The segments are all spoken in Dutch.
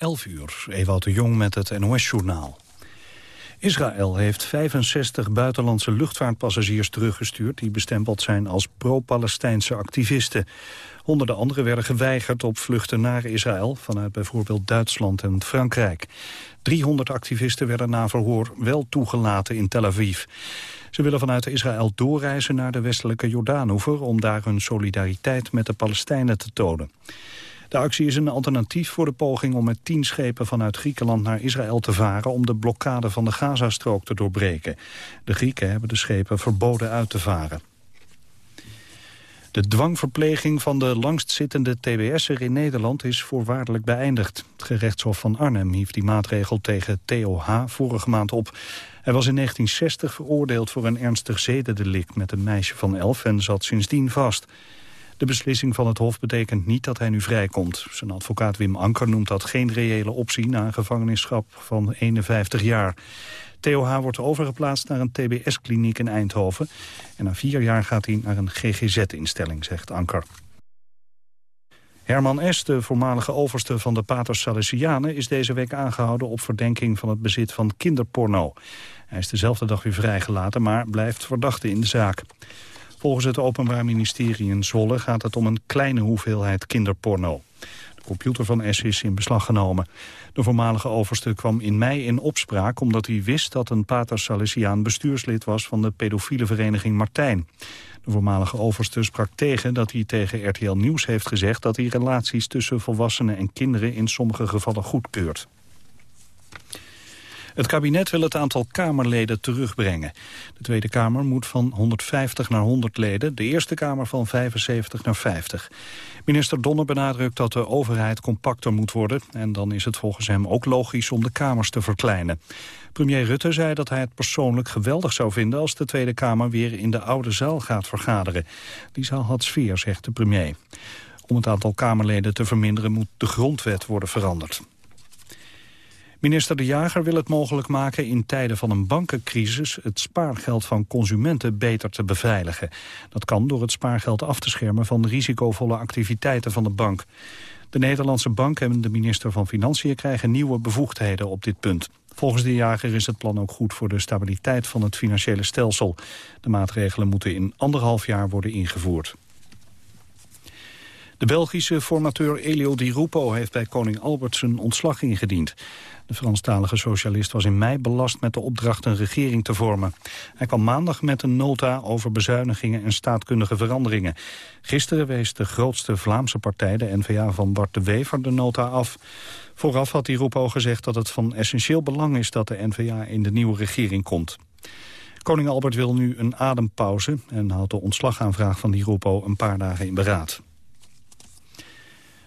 11 uur, Ewout de Jong met het NOS-journaal. Israël heeft 65 buitenlandse luchtvaartpassagiers teruggestuurd... die bestempeld zijn als pro-Palestijnse activisten. Honderden anderen werden geweigerd op vluchten naar Israël... vanuit bijvoorbeeld Duitsland en Frankrijk. 300 activisten werden na verhoor wel toegelaten in Tel Aviv. Ze willen vanuit Israël doorreizen naar de westelijke Jordaanoever... om daar hun solidariteit met de Palestijnen te tonen. De actie is een alternatief voor de poging om met tien schepen vanuit Griekenland naar Israël te varen om de blokkade van de Gazastrook te doorbreken. De Grieken hebben de schepen verboden uit te varen. De dwangverpleging van de langstzittende TBS'er in Nederland is voorwaardelijk beëindigd. Het gerechtshof van Arnhem hief die maatregel tegen TOH vorige maand op. Hij was in 1960 veroordeeld voor een ernstig zedendelict met een meisje van elf en zat sindsdien vast. De beslissing van het Hof betekent niet dat hij nu vrijkomt. Zijn advocaat Wim Anker noemt dat geen reële optie... na een gevangenisschap van 51 jaar. TOH wordt overgeplaatst naar een TBS-kliniek in Eindhoven. En na vier jaar gaat hij naar een GGZ-instelling, zegt Anker. Herman S., de voormalige overste van de Paters Salesianen... is deze week aangehouden op verdenking van het bezit van kinderporno. Hij is dezelfde dag weer vrijgelaten, maar blijft verdachte in de zaak. Volgens het Openbaar Ministerie in Zwolle gaat het om een kleine hoeveelheid kinderporno. De computer van S is in beslag genomen. De voormalige overste kwam in mei in opspraak omdat hij wist dat een pater Salesiaan bestuurslid was van de pedofiele vereniging Martijn. De voormalige overste sprak tegen dat hij tegen RTL Nieuws heeft gezegd dat hij relaties tussen volwassenen en kinderen in sommige gevallen goedkeurt. Het kabinet wil het aantal Kamerleden terugbrengen. De Tweede Kamer moet van 150 naar 100 leden, de Eerste Kamer van 75 naar 50. Minister Donner benadrukt dat de overheid compacter moet worden... en dan is het volgens hem ook logisch om de Kamers te verkleinen. Premier Rutte zei dat hij het persoonlijk geweldig zou vinden... als de Tweede Kamer weer in de oude zaal gaat vergaderen. Die zaal had sfeer, zegt de premier. Om het aantal Kamerleden te verminderen moet de grondwet worden veranderd. Minister De Jager wil het mogelijk maken in tijden van een bankencrisis het spaargeld van consumenten beter te beveiligen. Dat kan door het spaargeld af te schermen van risicovolle activiteiten van de bank. De Nederlandse bank en de minister van Financiën krijgen nieuwe bevoegdheden op dit punt. Volgens de jager is het plan ook goed voor de stabiliteit van het financiële stelsel. De maatregelen moeten in anderhalf jaar worden ingevoerd. De Belgische formateur Elio Di Rupo heeft bij koning Albert zijn ontslag ingediend. De Franstalige socialist was in mei belast met de opdracht een regering te vormen. Hij kwam maandag met een nota over bezuinigingen en staatkundige veranderingen. Gisteren wees de grootste Vlaamse partij, de N-VA van Bart de Wever, de nota af. Vooraf had Di Rupo gezegd dat het van essentieel belang is dat de N-VA in de nieuwe regering komt. Koning Albert wil nu een adempauze en houdt de ontslagaanvraag van Di Rupo een paar dagen in beraad.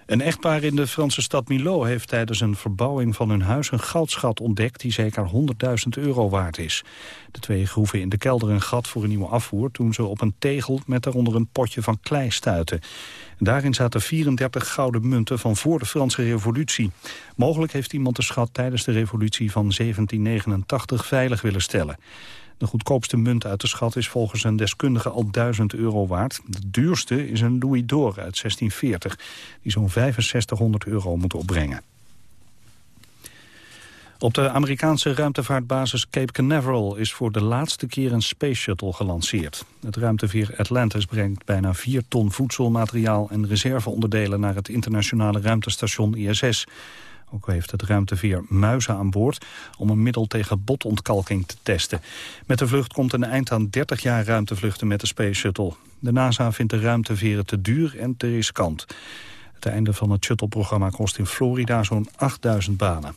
Een echtpaar in de Franse stad Milo heeft tijdens een verbouwing van hun huis een goudschat ontdekt die zeker 100.000 euro waard is. De twee groeven in de kelder een gat voor een nieuwe afvoer toen ze op een tegel met daaronder een potje van klei stuiten. Daarin zaten 34 gouden munten van voor de Franse revolutie. Mogelijk heeft iemand de schat tijdens de revolutie van 1789 veilig willen stellen. De goedkoopste munt uit de schat is volgens een deskundige al 1000 euro waard. De duurste is een louis d'or uit 1640, die zo'n 6500 euro moet opbrengen. Op de Amerikaanse ruimtevaartbasis Cape Canaveral is voor de laatste keer een space shuttle gelanceerd. Het ruimteveer Atlantis brengt bijna 4 ton voedselmateriaal en reserveonderdelen naar het internationale ruimtestation ISS. Ook heeft het ruimteveer muizen aan boord om een middel tegen botontkalking te testen. Met de vlucht komt een eind aan 30 jaar ruimtevluchten met de Space Shuttle. De NASA vindt de ruimteveren te duur en te riskant. Het einde van het shuttle-programma kost in Florida zo'n 8000 banen.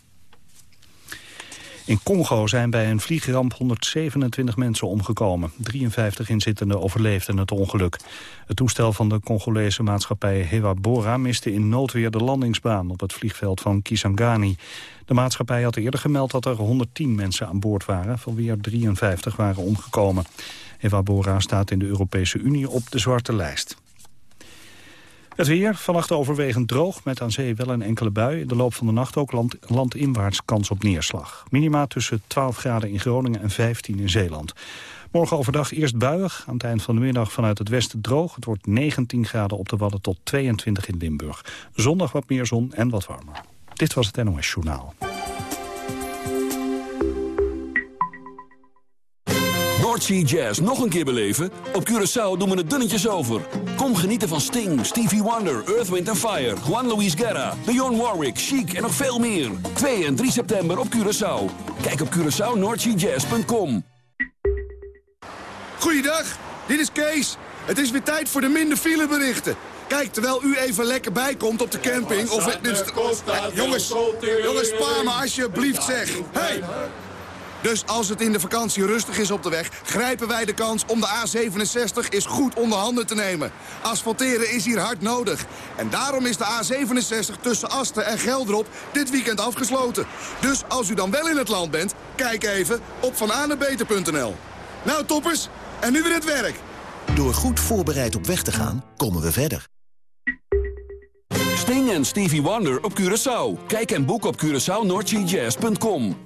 In Congo zijn bij een vliegramp 127 mensen omgekomen. 53 inzittenden overleefden het ongeluk. Het toestel van de Congolese maatschappij Hewa Bora miste in noodweer de landingsbaan op het vliegveld van Kisangani. De maatschappij had eerder gemeld dat er 110 mensen aan boord waren, van wie er 53 waren omgekomen. Hewa Bora staat in de Europese Unie op de zwarte lijst. Het weer, vannacht overwegend droog, met aan zee wel een enkele bui. In de loop van de nacht ook land, landinwaarts kans op neerslag. Minima tussen 12 graden in Groningen en 15 in Zeeland. Morgen overdag eerst buiig, aan het eind van de middag vanuit het westen droog. Het wordt 19 graden op de Wadden tot 22 in Limburg. Zondag wat meer zon en wat warmer. Dit was het NOS Journaal. Noordsea Jazz nog een keer beleven? Op Curaçao doen we het dunnetjes over. Kom genieten van Sting, Stevie Wonder, Earth, Wind Fire... Juan Luis Guerra, Dionne Warwick, Chic en nog veel meer. 2 en 3 september op Curaçao. Kijk op CuraçaoNoordseaJazz.com. Goeiedag, dit is Kees. Het is weer tijd voor de minder fileberichten. Kijk, terwijl u even lekker bijkomt op de camping... of het, jongens, jongens, spaar me alsjeblieft, zeg. Hey! Dus als het in de vakantie rustig is op de weg... grijpen wij de kans om de A67 eens goed onder handen te nemen. Asfalteren is hier hard nodig. En daarom is de A67 tussen Asten en Geldrop dit weekend afgesloten. Dus als u dan wel in het land bent, kijk even op vananebeter.nl. Nou toppers, en nu weer het werk. Door goed voorbereid op weg te gaan, komen we verder. Sting en Stevie Wonder op Curaçao. Kijk en boek op CuraçaoNoordseaJazz.com.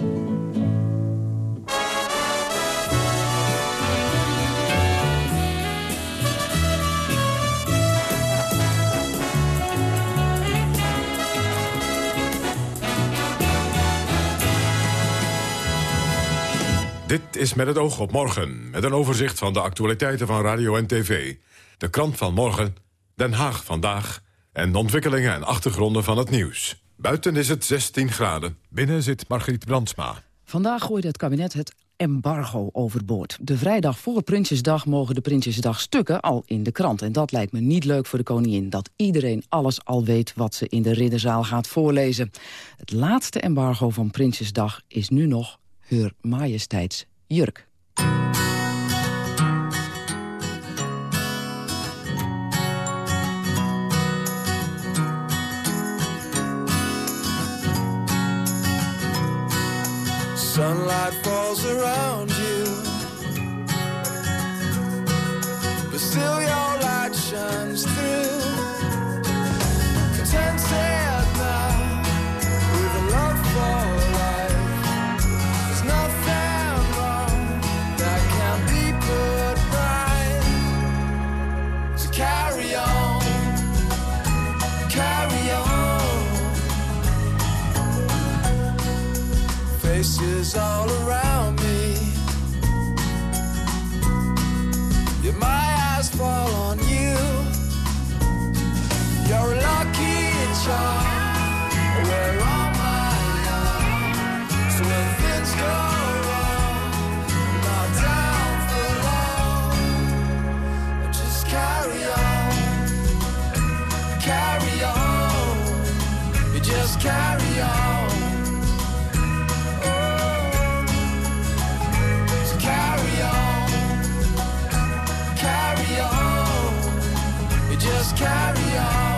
Dit is met het oog op morgen, met een overzicht van de actualiteiten van radio en tv. De krant van morgen, Den Haag vandaag... en de ontwikkelingen en achtergronden van het nieuws. Buiten is het 16 graden, binnen zit Margriet Brandsma. Vandaag gooide het kabinet het embargo overboord. De vrijdag voor Prinsjesdag mogen de Prinsjesdag stukken al in de krant. En dat lijkt me niet leuk voor de koningin. Dat iedereen alles al weet wat ze in de ridderzaal gaat voorlezen. Het laatste embargo van Prinsjesdag is nu nog Heur Majesteits jurk. Sunlight falls around you, but still your light shines through. Carry on. Oh, so carry on, carry on. You just carry on.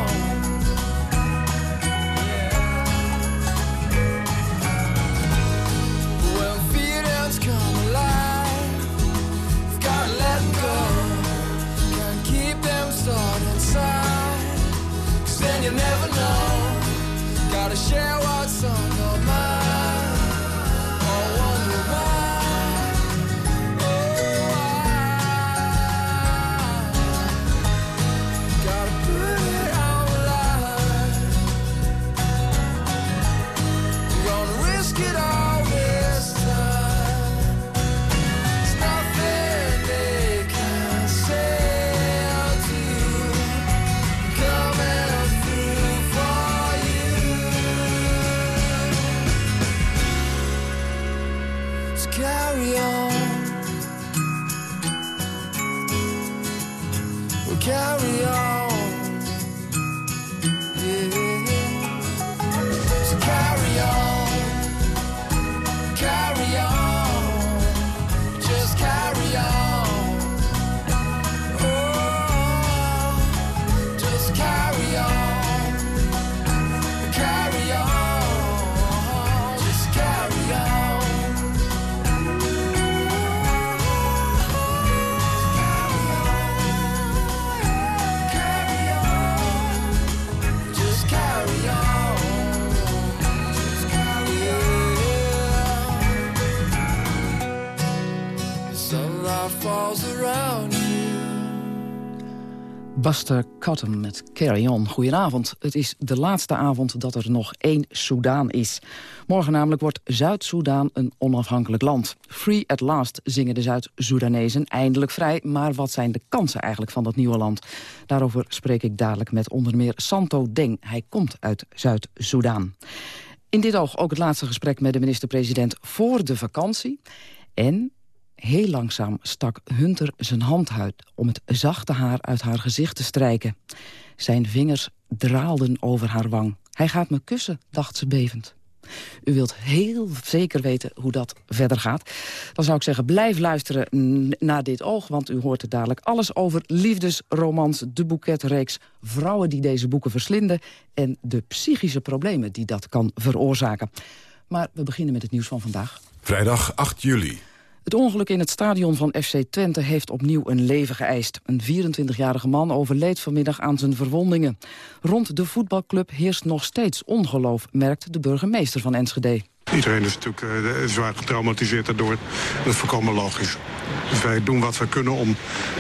Buster Cotton met Carry On. Goedenavond. Het is de laatste avond dat er nog één Soudaan is. Morgen namelijk wordt Zuid-Soedan een onafhankelijk land. Free at last zingen de Zuid-Soedanezen, eindelijk vrij. Maar wat zijn de kansen eigenlijk van dat nieuwe land? Daarover spreek ik dadelijk met onder meer Santo Deng. Hij komt uit Zuid-Soedan. In dit oog ook het laatste gesprek met de minister-president voor de vakantie. En Heel langzaam stak Hunter zijn hand uit om het zachte haar uit haar gezicht te strijken. Zijn vingers draalden over haar wang. Hij gaat me kussen, dacht ze bevend. U wilt heel zeker weten hoe dat verder gaat. Dan zou ik zeggen, blijf luisteren naar dit oog... want u hoort er dadelijk alles over liefdesromans, de boeketreeks... vrouwen die deze boeken verslinden... en de psychische problemen die dat kan veroorzaken. Maar we beginnen met het nieuws van vandaag. Vrijdag 8 juli. Het ongeluk in het stadion van FC Twente heeft opnieuw een leven geëist. Een 24-jarige man overleed vanmiddag aan zijn verwondingen. Rond de voetbalclub heerst nog steeds ongeloof, merkt de burgemeester van Enschede. Iedereen is natuurlijk uh, zwaar getraumatiseerd daardoor. Dat is volkomen logisch. Dus wij doen wat we kunnen om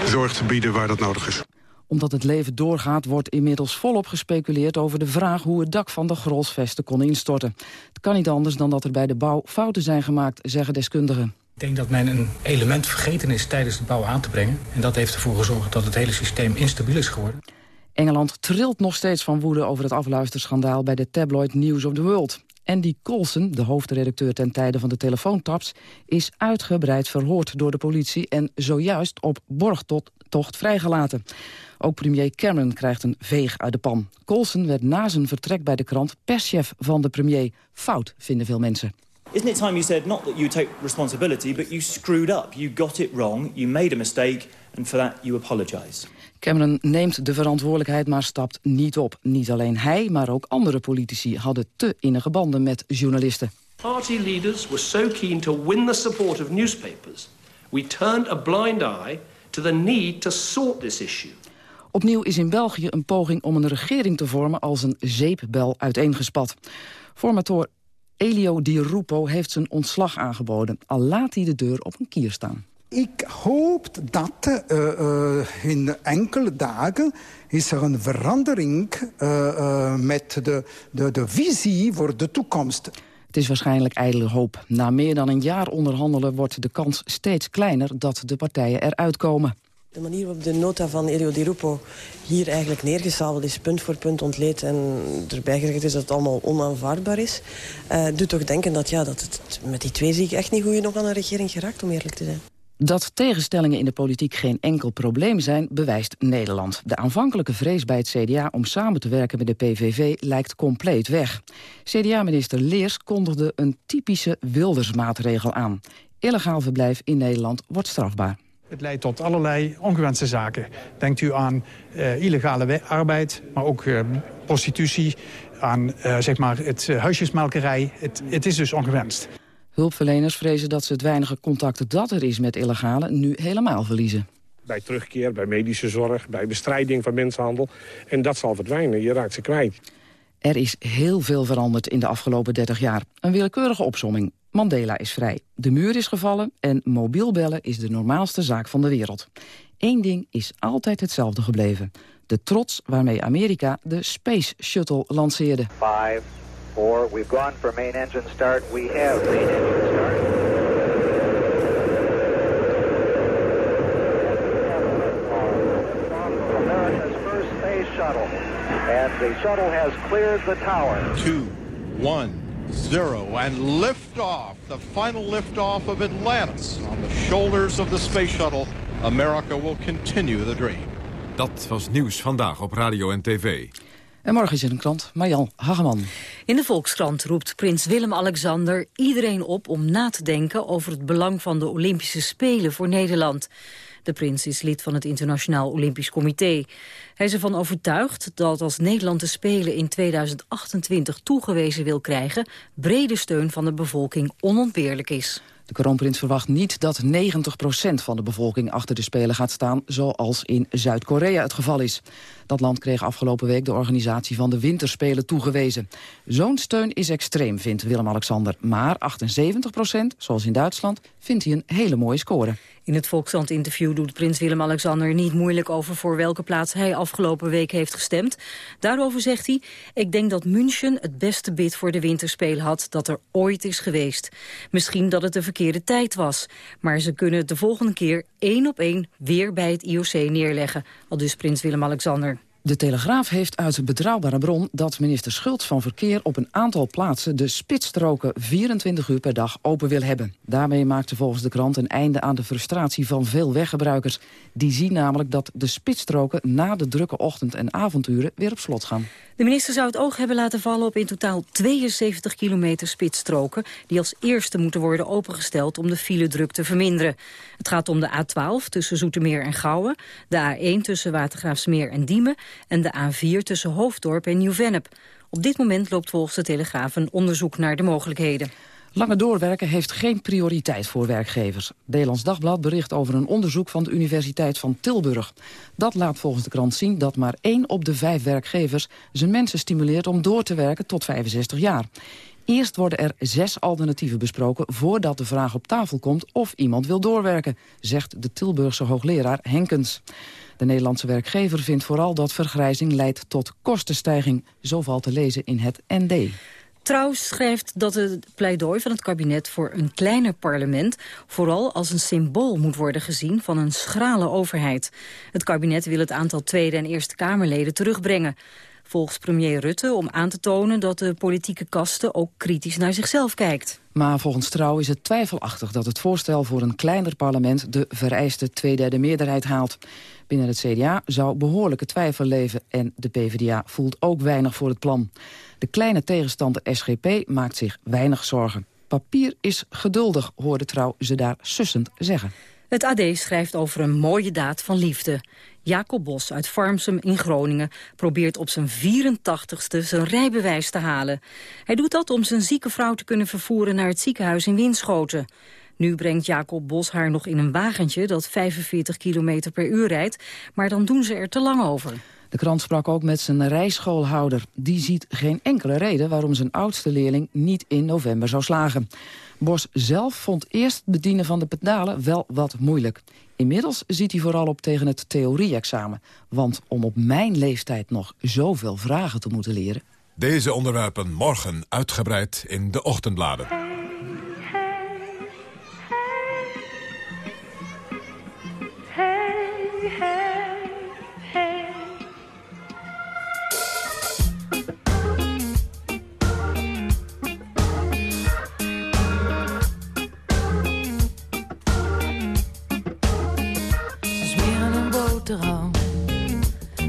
zorg te bieden waar dat nodig is omdat het leven doorgaat, wordt inmiddels volop gespeculeerd over de vraag hoe het dak van de Grolsvesten kon instorten. Het kan niet anders dan dat er bij de bouw fouten zijn gemaakt, zeggen deskundigen. Ik denk dat men een element vergeten is tijdens de bouw aan te brengen. En dat heeft ervoor gezorgd dat het hele systeem instabiel is geworden. Engeland trilt nog steeds van woede over het afluisterschandaal... bij de tabloid News of the World. Andy Coulson, de hoofdredacteur ten tijde van de telefoontaps... is uitgebreid verhoord door de politie en zojuist op borgtocht vrijgelaten. Ook premier Cameron krijgt een veeg uit de pan. Coulson werd na zijn vertrek bij de krant perschef van de premier. Fout, vinden veel mensen. Isn't it time you said not that you take responsibility, but you screwed up. You got it wrong, you made a mistake, and for that you apologize. Cameron neemt de verantwoordelijkheid, maar stapt niet op. Niet alleen hij, maar ook andere politici hadden te innige banden met journalisten. Party leaders were so keen to win the support of newspapers. We turned a blind eye to the need to sort this issue. Opnieuw is in België een poging om een regering te vormen als een zeepbel uiteengespat. Formator Elio Di Rupo heeft zijn ontslag aangeboden. Al laat hij de deur op een kier staan. Ik hoop dat uh, uh, in enkele dagen is er een verandering uh, met de, de, de visie voor de toekomst. Het is waarschijnlijk ijdele hoop. Na meer dan een jaar onderhandelen wordt de kans steeds kleiner dat de partijen eruit komen. De manier waarop de nota van Elio Di Rupo hier eigenlijk neergesabeld is, punt voor punt ontleed... en erbij gezegd is dat het allemaal onaanvaardbaar is... Uh, doet toch denken dat, ja, dat het met die twee zie ik echt niet hoe je nog aan een regering geraakt, om eerlijk te zijn. Dat tegenstellingen in de politiek geen enkel probleem zijn, bewijst Nederland. De aanvankelijke vrees bij het CDA om samen te werken met de PVV lijkt compleet weg. CDA-minister Leers kondigde een typische wildersmaatregel aan. Illegaal verblijf in Nederland wordt strafbaar. Het leidt tot allerlei ongewenste zaken. Denkt u aan uh, illegale arbeid, maar ook uh, prostitutie, aan uh, zeg maar het huisjesmelkerij. Het, het is dus ongewenst. Hulpverleners vrezen dat ze het weinige contact dat er is met illegale nu helemaal verliezen. Bij terugkeer, bij medische zorg, bij bestrijding van mensenhandel. En dat zal verdwijnen, je raakt ze kwijt. Er is heel veel veranderd in de afgelopen 30 jaar. Een willekeurige opsomming. Mandela is vrij. De muur is gevallen en mobiel bellen is de normaalste zaak van de wereld. Eén ding is altijd hetzelfde gebleven. De trots waarmee Amerika de Space Shuttle lanceerde. 5, 4, we've gone for main engine start. We have main engine start. And the shuttle has cleared the tower. 2, 1 zero and lift off, the final lift off of Atlantis on the shoulders of the space shuttle. America will continue the dream. Dat was nieuws vandaag op radio en tv. En morgen is er een krant, Marjan Hageman. In de Volkskrant roept prins Willem-Alexander iedereen op om na te denken over het belang van de Olympische Spelen voor Nederland. De prins is lid van het Internationaal Olympisch Comité. Hij is ervan overtuigd dat als Nederland de Spelen in 2028 toegewezen wil krijgen... brede steun van de bevolking onontbeerlijk is. De kroonprins verwacht niet dat 90% van de bevolking achter de Spelen gaat staan... zoals in Zuid-Korea het geval is. Dat land kreeg afgelopen week de organisatie van de Winterspelen toegewezen. Zo'n steun is extreem, vindt Willem-Alexander. Maar 78% zoals in Duitsland, vindt hij een hele mooie score. In het Volkskrant-interview doet prins Willem-Alexander niet moeilijk over voor welke plaats hij afgelopen week heeft gestemd. Daarover zegt hij, ik denk dat München het beste bid voor de winterspelen had dat er ooit is geweest. Misschien dat het de verkeerde tijd was, maar ze kunnen het de volgende keer één op één weer bij het IOC neerleggen, al dus prins Willem-Alexander. De Telegraaf heeft uit een betrouwbare bron dat minister Schultz van Verkeer op een aantal plaatsen de spitsstroken 24 uur per dag open wil hebben. Daarmee maakt ze volgens de krant een einde aan de frustratie van veel weggebruikers. Die zien namelijk dat de spitsstroken na de drukke ochtend- en avonduren weer op slot gaan. De minister zou het oog hebben laten vallen op in totaal 72 kilometer spitsstroken... die als eerste moeten worden opengesteld om de file-druk te verminderen. Het gaat om de A12 tussen Zoetermeer en Gouwen... de A1 tussen Watergraafsmeer en Diemen... en de A4 tussen Hoofddorp en Nieuw-Vennep. Op dit moment loopt volgens de Telegraaf een onderzoek naar de mogelijkheden. Lange doorwerken heeft geen prioriteit voor werkgevers. Nederlands Dagblad bericht over een onderzoek van de Universiteit van Tilburg. Dat laat volgens de krant zien dat maar één op de vijf werkgevers... zijn mensen stimuleert om door te werken tot 65 jaar. Eerst worden er zes alternatieven besproken voordat de vraag op tafel komt of iemand wil doorwerken, zegt de Tilburgse hoogleraar Henkens. De Nederlandse werkgever vindt vooral dat vergrijzing leidt tot kostenstijging. Zo valt te lezen in het ND. Trouw schrijft dat het pleidooi van het kabinet voor een kleiner parlement vooral als een symbool moet worden gezien van een schrale overheid. Het kabinet wil het aantal Tweede en Eerste Kamerleden terugbrengen. Volgens premier Rutte om aan te tonen dat de politieke kaste ook kritisch naar zichzelf kijkt. Maar volgens Trouw is het twijfelachtig dat het voorstel voor een kleiner parlement de vereiste tweederde meerderheid haalt. Binnen het CDA zou behoorlijke twijfel leven en de PvdA voelt ook weinig voor het plan. De kleine tegenstander SGP maakt zich weinig zorgen. Papier is geduldig, hoorde Trouw ze daar sussend zeggen. Het AD schrijft over een mooie daad van liefde. Jacob Bos uit Farmsum in Groningen probeert op zijn 84ste zijn rijbewijs te halen. Hij doet dat om zijn zieke vrouw te kunnen vervoeren naar het ziekenhuis in Winschoten. Nu brengt Jacob Bos haar nog in een wagentje dat 45 km per uur rijdt, maar dan doen ze er te lang over. De krant sprak ook met zijn rijschoolhouder. Die ziet geen enkele reden waarom zijn oudste leerling niet in november zou slagen. Bos zelf vond eerst het bedienen van de pedalen wel wat moeilijk. Inmiddels ziet hij vooral op tegen het theorie-examen. Want om op mijn leeftijd nog zoveel vragen te moeten leren... Deze onderwerpen morgen uitgebreid in de ochtendbladen.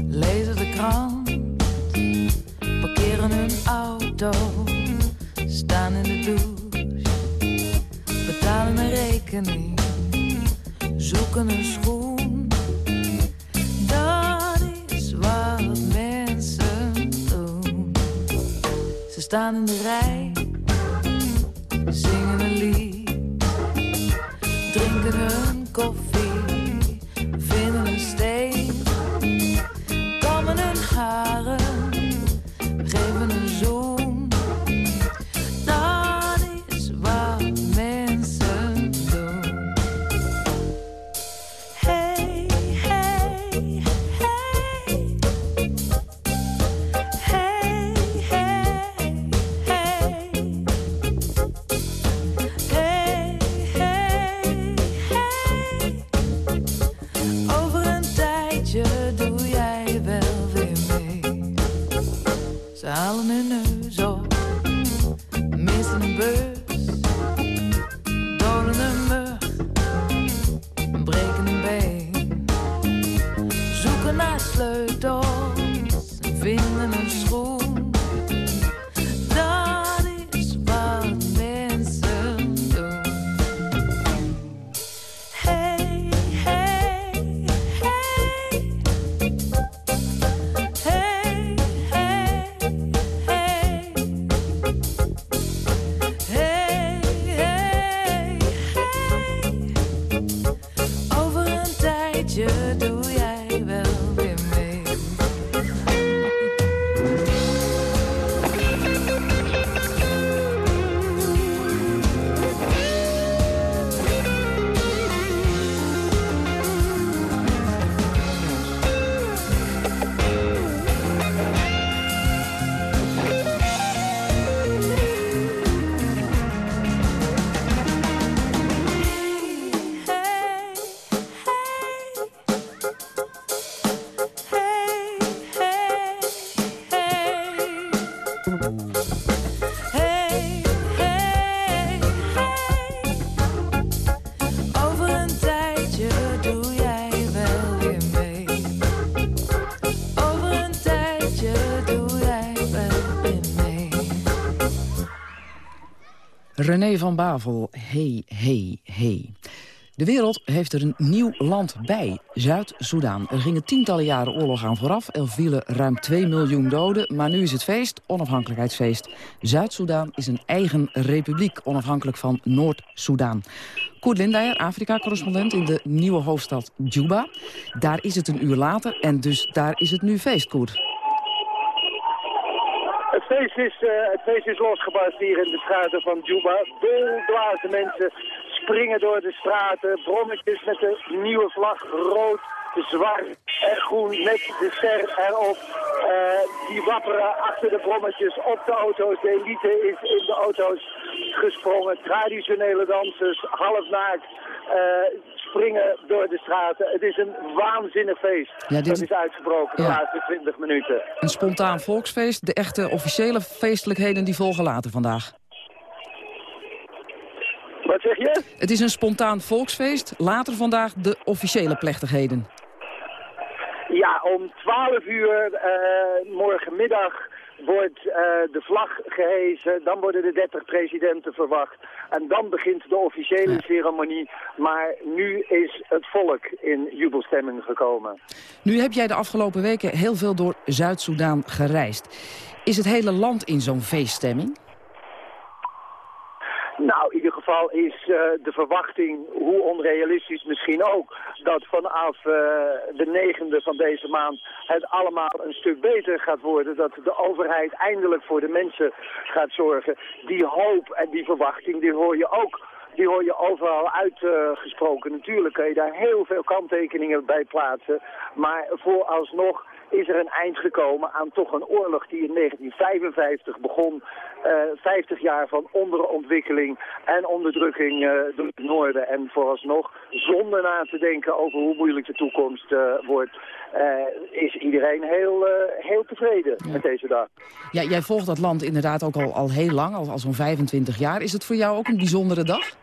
Lezen de krant, parkeren hun auto, staan in de douche, betalen een rekening, zoeken een schoen. Staan in de rij, zingen een lied, drinken hun koffie, René van Bavel, hey, hey, hey. De wereld heeft er een nieuw land bij, Zuid-Soedan. Er gingen tientallen jaren oorlog aan vooraf. Er vielen ruim 2 miljoen doden, maar nu is het feest, onafhankelijkheidsfeest. Zuid-Soedan is een eigen republiek, onafhankelijk van Noord-Soedan. Koert Lindeyer, Afrika-correspondent in de nieuwe hoofdstad Juba. Daar is het een uur later en dus daar is het nu feest, Koert. Is, eh, het feest is losgebarst hier in de straten van Juba. Doldwaze mensen springen door de straten. Brommetjes met de nieuwe vlag, rood, zwart en groen met de ster erop. Eh, die wapperen achter de brommetjes op de auto's. De elite is in de auto's gesprongen. Traditionele dansers, half naakt. Eh, springen door de straten. Het is een waanzinnig feest. Ja, dit Dat is- uitgebroken de Ja. laatste 20 minuten. Een spontaan volksfeest. De echte officiële feestelijkheden die volgen later vandaag. Wat zeg je? Het is een spontaan volksfeest. Later vandaag de officiële plechtigheden. Ja, om 12 uur eh, morgenmiddag wordt eh, de vlag gehezen. Dan worden de 30 presidenten verwacht. En dan begint de officiële ceremonie. Maar nu is het volk in jubelstemming gekomen. Nu heb jij de afgelopen weken heel veel door Zuid-Soedan gereisd. Is het hele land in zo'n feeststemming? Is eh, de verwachting, hoe onrealistisch misschien ook, dat vanaf eh, de negende van deze maand het allemaal een stuk beter gaat worden. Dat de overheid eindelijk voor de mensen gaat zorgen. Die hoop en die verwachting, die hoor je ook. Die hoor je overal uitgesproken. Natuurlijk kun je daar heel veel kanttekeningen bij plaatsen. Maar vooralsnog is er een eind gekomen aan toch een oorlog die in 1955 begon. Eh 50 jaar van onderontwikkeling en onderdrukking eh, door het noorden. En vooralsnog, zonder na te denken over hoe moeilijk de toekomst eh, wordt, eh, is iedereen heel, eh, heel tevreden met deze dag. Ja, jij volgt dat land inderdaad ook al, al heel lang, al, al zo'n 25 jaar. Is het voor jou ook een bijzondere dag?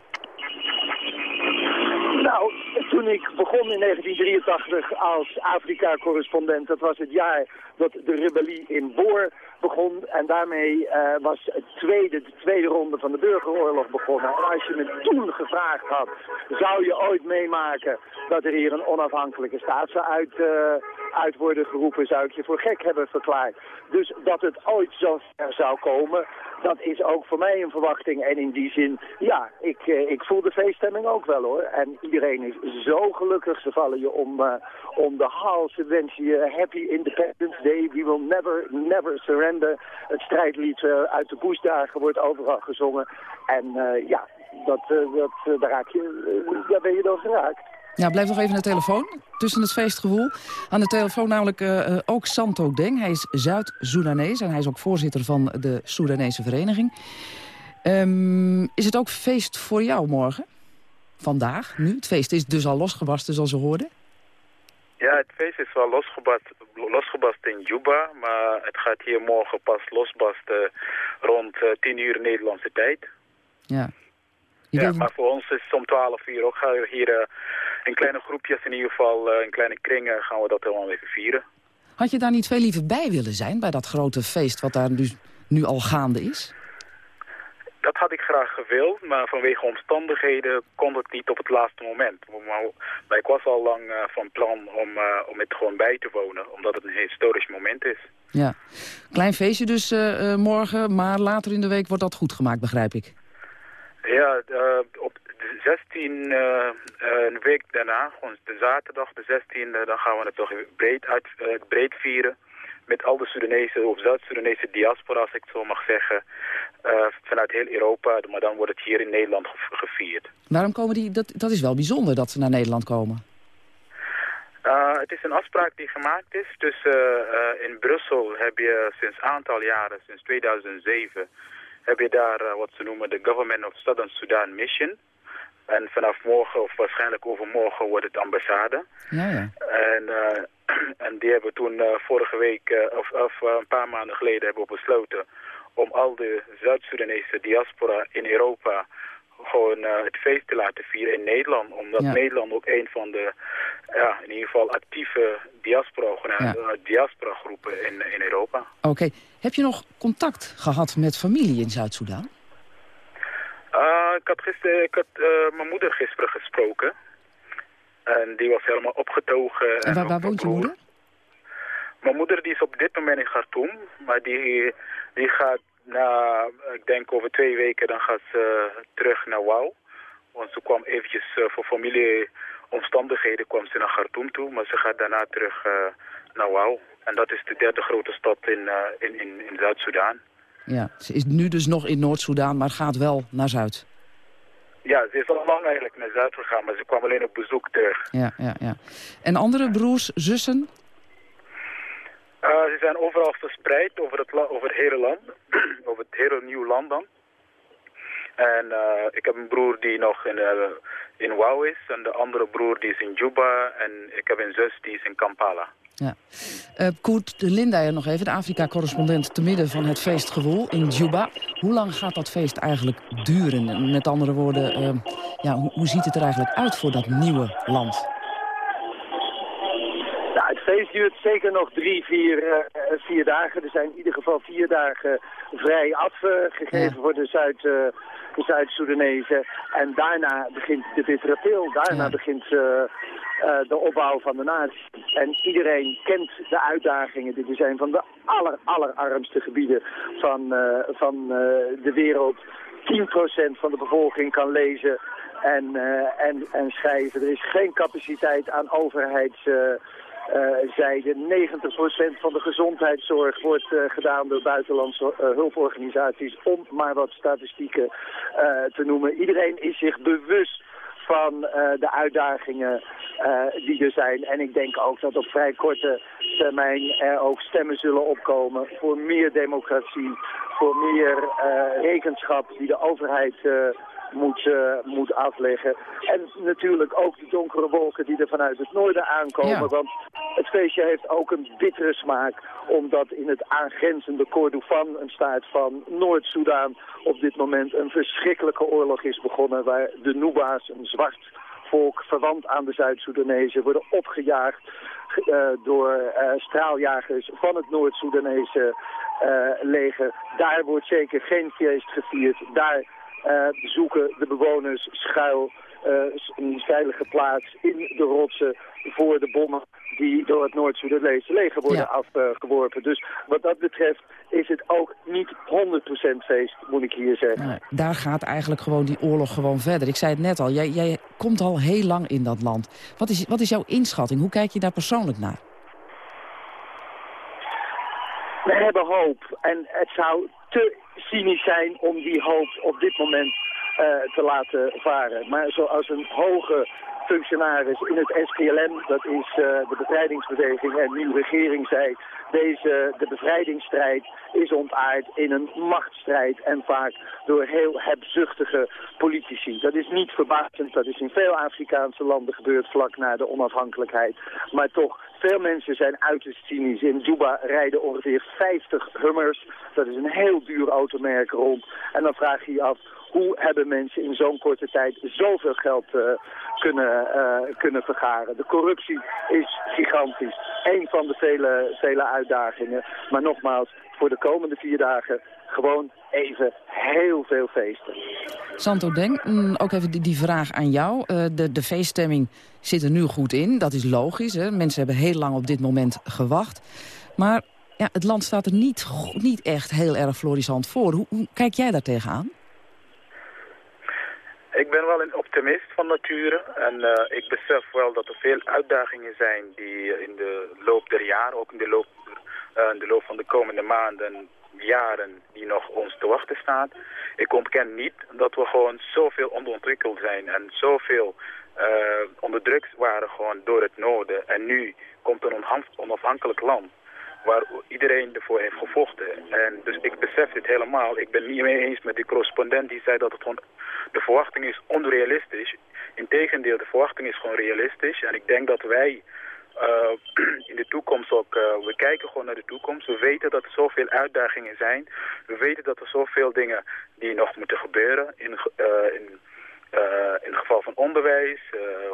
Ik begon in 1983 als Afrika-correspondent, dat was het jaar dat de rebellie in Boer begon. En daarmee eh, was het tweede, de tweede ronde van de burgeroorlog begonnen. En als je me toen gevraagd had, zou je ooit meemaken dat er hier een onafhankelijke staat zou uit, eh, uit worden geroepen, zou ik je voor gek hebben verklaard. Dus dat het ooit zo ver zou komen, dat is ook voor mij een verwachting. En in die zin, ja, ik, eh, ik voel de feeststemming ook wel hoor. En iedereen is zo gelukkig. Ze vallen je om, om de hals. Ze wensen je Happy Independence Day. We will never, never surrender. Het strijdlied eh, uit de Bushdagen wordt overal gezongen. En eh, ja, dat, eh, dat, daar, raak je, daar ben je door geraakt. Ja, blijf nog even aan de telefoon. Tussen het feestgevoel. Aan de telefoon namelijk ook Santo Deng. Hij is Zuid-Soedanees en hij is ook voorzitter van de Soedanese vereniging. Ehm, is het ook feest voor jou morgen? Vandaag, nu? Het feest is dus al losgebarsten, zoals we hoorden. Ja, het feest is wel losgebast, losgebast in Juba, maar het gaat hier morgen pas losbarsten rond eh, 10 uur Nederlandse tijd. Ja. Ja, maar voor ons is het om 12 uur ook gaan we hier eh, in kleine groepjes, in ieder geval eh, in kleine kringen, gaan we dat helemaal even vieren. Had je daar niet veel liever bij willen zijn, bij dat grote feest wat daar nu, nu al gaande is? Dat had ik graag gewild, maar vanwege omstandigheden kon het niet op het laatste moment. Maar, ik was al lang eh, van plan om, eh, om het gewoon bij te wonen, omdat het een historisch moment is. Ja. Klein feestje dus eh, morgen, maar later in de week wordt dat goed gemaakt, begrijp ik. Ja, eh, op de 16, eh, eh, een week daarna, gewoon de zaterdag, de 16e, dan gaan we het toch breed, uit, breed vieren. Met al de Soedanese of Zuid-Soedanese diaspora, als ik het zo mag zeggen. eh, vanuit heel Europa, maar dan wordt het hier in Nederland ge- gevierd. Waarom komen die, dat, dat is wel bijzonder dat ze naar Nederland komen. Uh, het is een afspraak die gemaakt is. Dus uh, uh, in Brussel heb je sinds een aantal jaren, sinds 2007, heb je daar wat ze noemen de Government of Southern Sudan Mission. En vanaf morgen of waarschijnlijk overmorgen wordt het ambassade. Ja, ja. En, en die hebben toen uh, vorige week, uh, of, of uh, een paar maanden geleden, hebben we besloten om al de Zuid-Soedanese diaspora in Europa gewoon uh, het feest te laten vieren in Nederland. Omdat Ja. Nederland ook een van de, ja, in ieder geval actieve diaspora, Ja. uh, diaspora groepen in, in Europa. Oké. Heb je nog contact gehad met familie in Zuid-Soedan? ik had, gisteren, ik had eh, mijn moeder gisteren gesproken. En die was helemaal opgetogen. En waar, waar woont je moeder? Mijn moeder die is op dit moment in Khartoum. Maar die, die gaat na, ik denk over twee weken, dan gaat ze terug naar Wauw. Want ze kwam eventjes uh, voor familieomstandigheden kwam ze naar Khartoum toe. Maar ze gaat daarna terug uh, naar Wauw. En dat is de derde grote stad in, in, in, in Zuid-Soedan. Ja, ze is nu dus nog in Noord-Soedan, maar gaat wel naar Zuid. Ja, ze is al lang eigenlijk naar Zuid gegaan, maar ze kwam alleen op bezoek terug. Ja, ja, ja. En andere broers, zussen? Uh, ze zijn overal verspreid over het, over het hele land. over het hele nieuw land dan. En uh, ik heb een broer die nog in, uh, in Wau is. En de andere broer die is in Juba. En ik heb een zus die is in Kampala. Ja. Uh, Koert Lindeyer nog even, de Afrika-correspondent... te midden van het feestgewoel in Juba. Hoe lang gaat dat feest eigenlijk duren? Met andere woorden, uh, ja, hoe, hoe, ziet het er eigenlijk uit voor dat nieuwe land? Feest duurt zeker nog drie, vier, uh, vier dagen. Er zijn in ieder geval vier dagen vrij afgegeven ja. voor de Zuid... de Zuid-Soedanezen. En daarna begint de bittere pil. Daarna ja. begint uh, uh, de opbouw van de natie. En iedereen kent de uitdagingen. Dit zijn van de aller, allerarmste gebieden van, uh, van de wereld. 10% van de bevolking kan lezen en, en, en schrijven. Er is geen capaciteit aan overheids... Uh, zijde 90% van de gezondheidszorg wordt uh, gedaan door buitenlandse uh, hulporganisaties, om maar wat statistieken te noemen. Iedereen is zich bewust van de uitdagingen die er zijn. En ik denk ook dat op vrij korte termijn er ook stemmen zullen opkomen voor meer democratie, voor meer rekenschap die de overheid moet, uh, moet afleggen. En natuurlijk ook de donkere wolken die er vanuit het noorden aankomen. Ja. Want het feestje heeft ook een bittere smaak. Omdat in het aangrenzende Kordofan, een staat van Noord-Soedan, op dit moment een verschrikkelijke oorlog is begonnen. Waar de Nuba's, een zwart volk, verwant aan de Zuid-Soedanezen, worden opgejaagd. Uh, door uh, straaljagers van het Noord-Soedanese uh, leger. Daar wordt zeker geen feest gevierd. Daar uh, zoeken de bewoners schuil uh, een veilige plaats in de rotsen voor de bommen die door het Noord-Soedanese leger worden ja. afgeworpen. Dus wat dat betreft is het ook niet 100% feest, moet ik hier zeggen. Nee, daar gaat eigenlijk gewoon die oorlog gewoon verder. Ik zei het net al, jij, jij komt al heel lang in dat land. Wat is, wat is jouw inschatting? Hoe kijk je daar persoonlijk naar? We hebben hoop en het zou te cynisch zijn om die hoop op dit moment uh, te laten varen. Maar zoals een hoge functionaris in het SPLM, dat is uh, de bevrijdingsbeweging en nieuwe regering, zei... Deze, de bevrijdingsstrijd is ontaard in een machtsstrijd en vaak door heel hebzuchtige politici. Dat is niet verbazend, dat is in veel Afrikaanse landen gebeurd vlak na de onafhankelijkheid. Maar toch, veel mensen zijn uiterst cynisch. In Juba rijden ongeveer 50 Hummers. Dat is een heel duur automerk rond. En dan vraag je je af, hoe hebben mensen in zo'n korte tijd zoveel geld uh, kunnen, uh, kunnen vergaren. De corruptie is gigantisch. Een van de vele, vele uitdagingen. Maar nogmaals, voor de komende vier dagen gewoon even heel veel feesten. Santo Deng, mm, ook even die, die vraag aan jou. Uh, de, de feeststemming zit er nu goed in, dat is logisch. Hè? Mensen hebben heel lang op dit moment gewacht. Maar ja, het land staat er niet, niet echt heel erg florissant voor. Hoe, hoe kijk jij daar tegenaan? Ik ben wel een optimist van nature en uh, ik besef wel dat er veel uitdagingen zijn die in de loop der jaren, ook in de loop, in de loop van de komende maanden, jaren, die nog ons te wachten staat. Ik ontken niet dat we gewoon zoveel onderontwikkeld zijn en zoveel uh, onderdrukt waren gewoon door het noorden. En nu komt een onafhankelijk land waar iedereen ervoor heeft gevochten. En dus ik besef dit helemaal. Ik ben niet mee eens met die correspondent die zei dat het gewoon, de verwachting is onrealistisch. Integendeel, de verwachting is gewoon realistisch. En ik denk dat wij uh, in de toekomst ook, uh, we kijken gewoon naar de toekomst. We weten dat er zoveel uitdagingen zijn. We weten dat er zoveel dingen die nog moeten gebeuren in, uh, in, in het geval van onderwijs,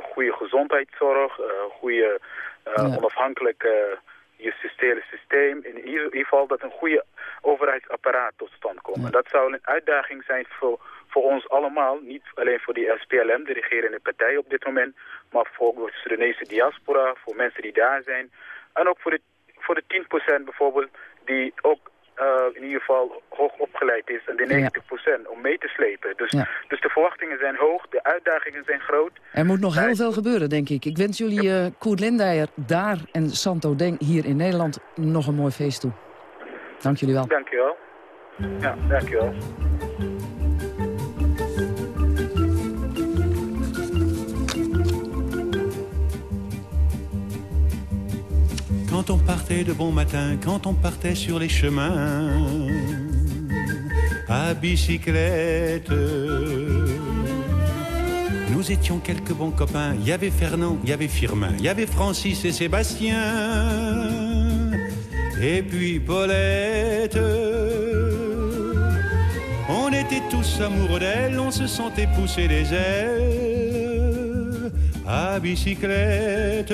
goede gezondheidszorg, goede ja. onafhankelijke justitiële systeem. In ieder geval dat een goede overheidsapparaat tot stand komt. Ja. En dat zou een uitdaging zijn voor, voor ons allemaal, niet alleen voor die SPLM, de regerende partij op dit moment, maar voor de Sudanese diaspora, voor mensen die daar zijn. En ook voor de, voor de 10% bijvoorbeeld, die ook uh, in ieder geval hoog opgeleid is. En de 90% om mee te slepen. Dus, dus de verwachtingen zijn hoog, de uitdagingen zijn groot. Er moet nog heel veel gebeuren, denk ik. Ik wens jullie, uh, Koert Lindeyer, daar en Santo Deng hier in Nederland nog een mooi feest toe. Dank jullie wel. Dank je wel. Ja, dank je wel. Quand on partait de bon matin, quand on partait sur les chemins à bicyclette. Nous étions quelques bons copains. Il y avait Fernand, il y avait Firmin, il y avait Francis et Sébastien. Et puis Paulette. On était tous amoureux d'elle, on se sentait pousser des ailes à bicyclette.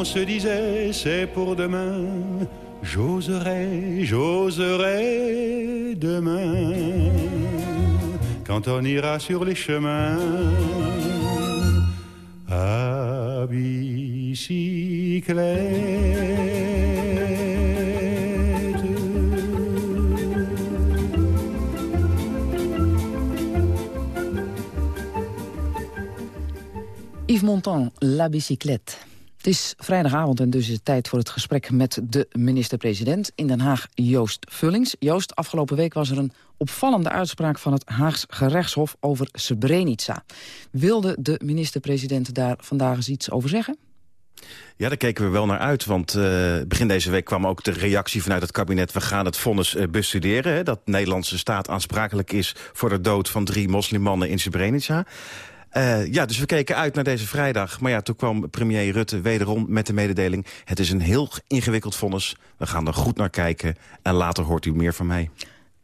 On se disait c'est pour demain, j'oserai, j'oserai demain, quand on ira sur les chemins à bicyclette. Yves Montand, La Bicyclette. Het is vrijdagavond en dus is het tijd voor het gesprek met de minister-president. In Den Haag Joost Vullings. Joost, afgelopen week was er een opvallende uitspraak van het Haags gerechtshof over Srebrenica. Wilde de minister-president daar vandaag eens iets over zeggen? Ja, daar keken we wel naar uit, want uh, begin deze week kwam ook de reactie vanuit het kabinet... we gaan het vonnis uh, bestuderen, hè, dat de Nederlandse staat aansprakelijk is... voor de dood van drie moslimmannen in Srebrenica. Uh, ja, dus we keken uit naar deze vrijdag. Maar ja, toen kwam premier Rutte wederom met de mededeling... het is een heel ingewikkeld vonnis, we gaan er goed naar kijken... en later hoort u meer van mij.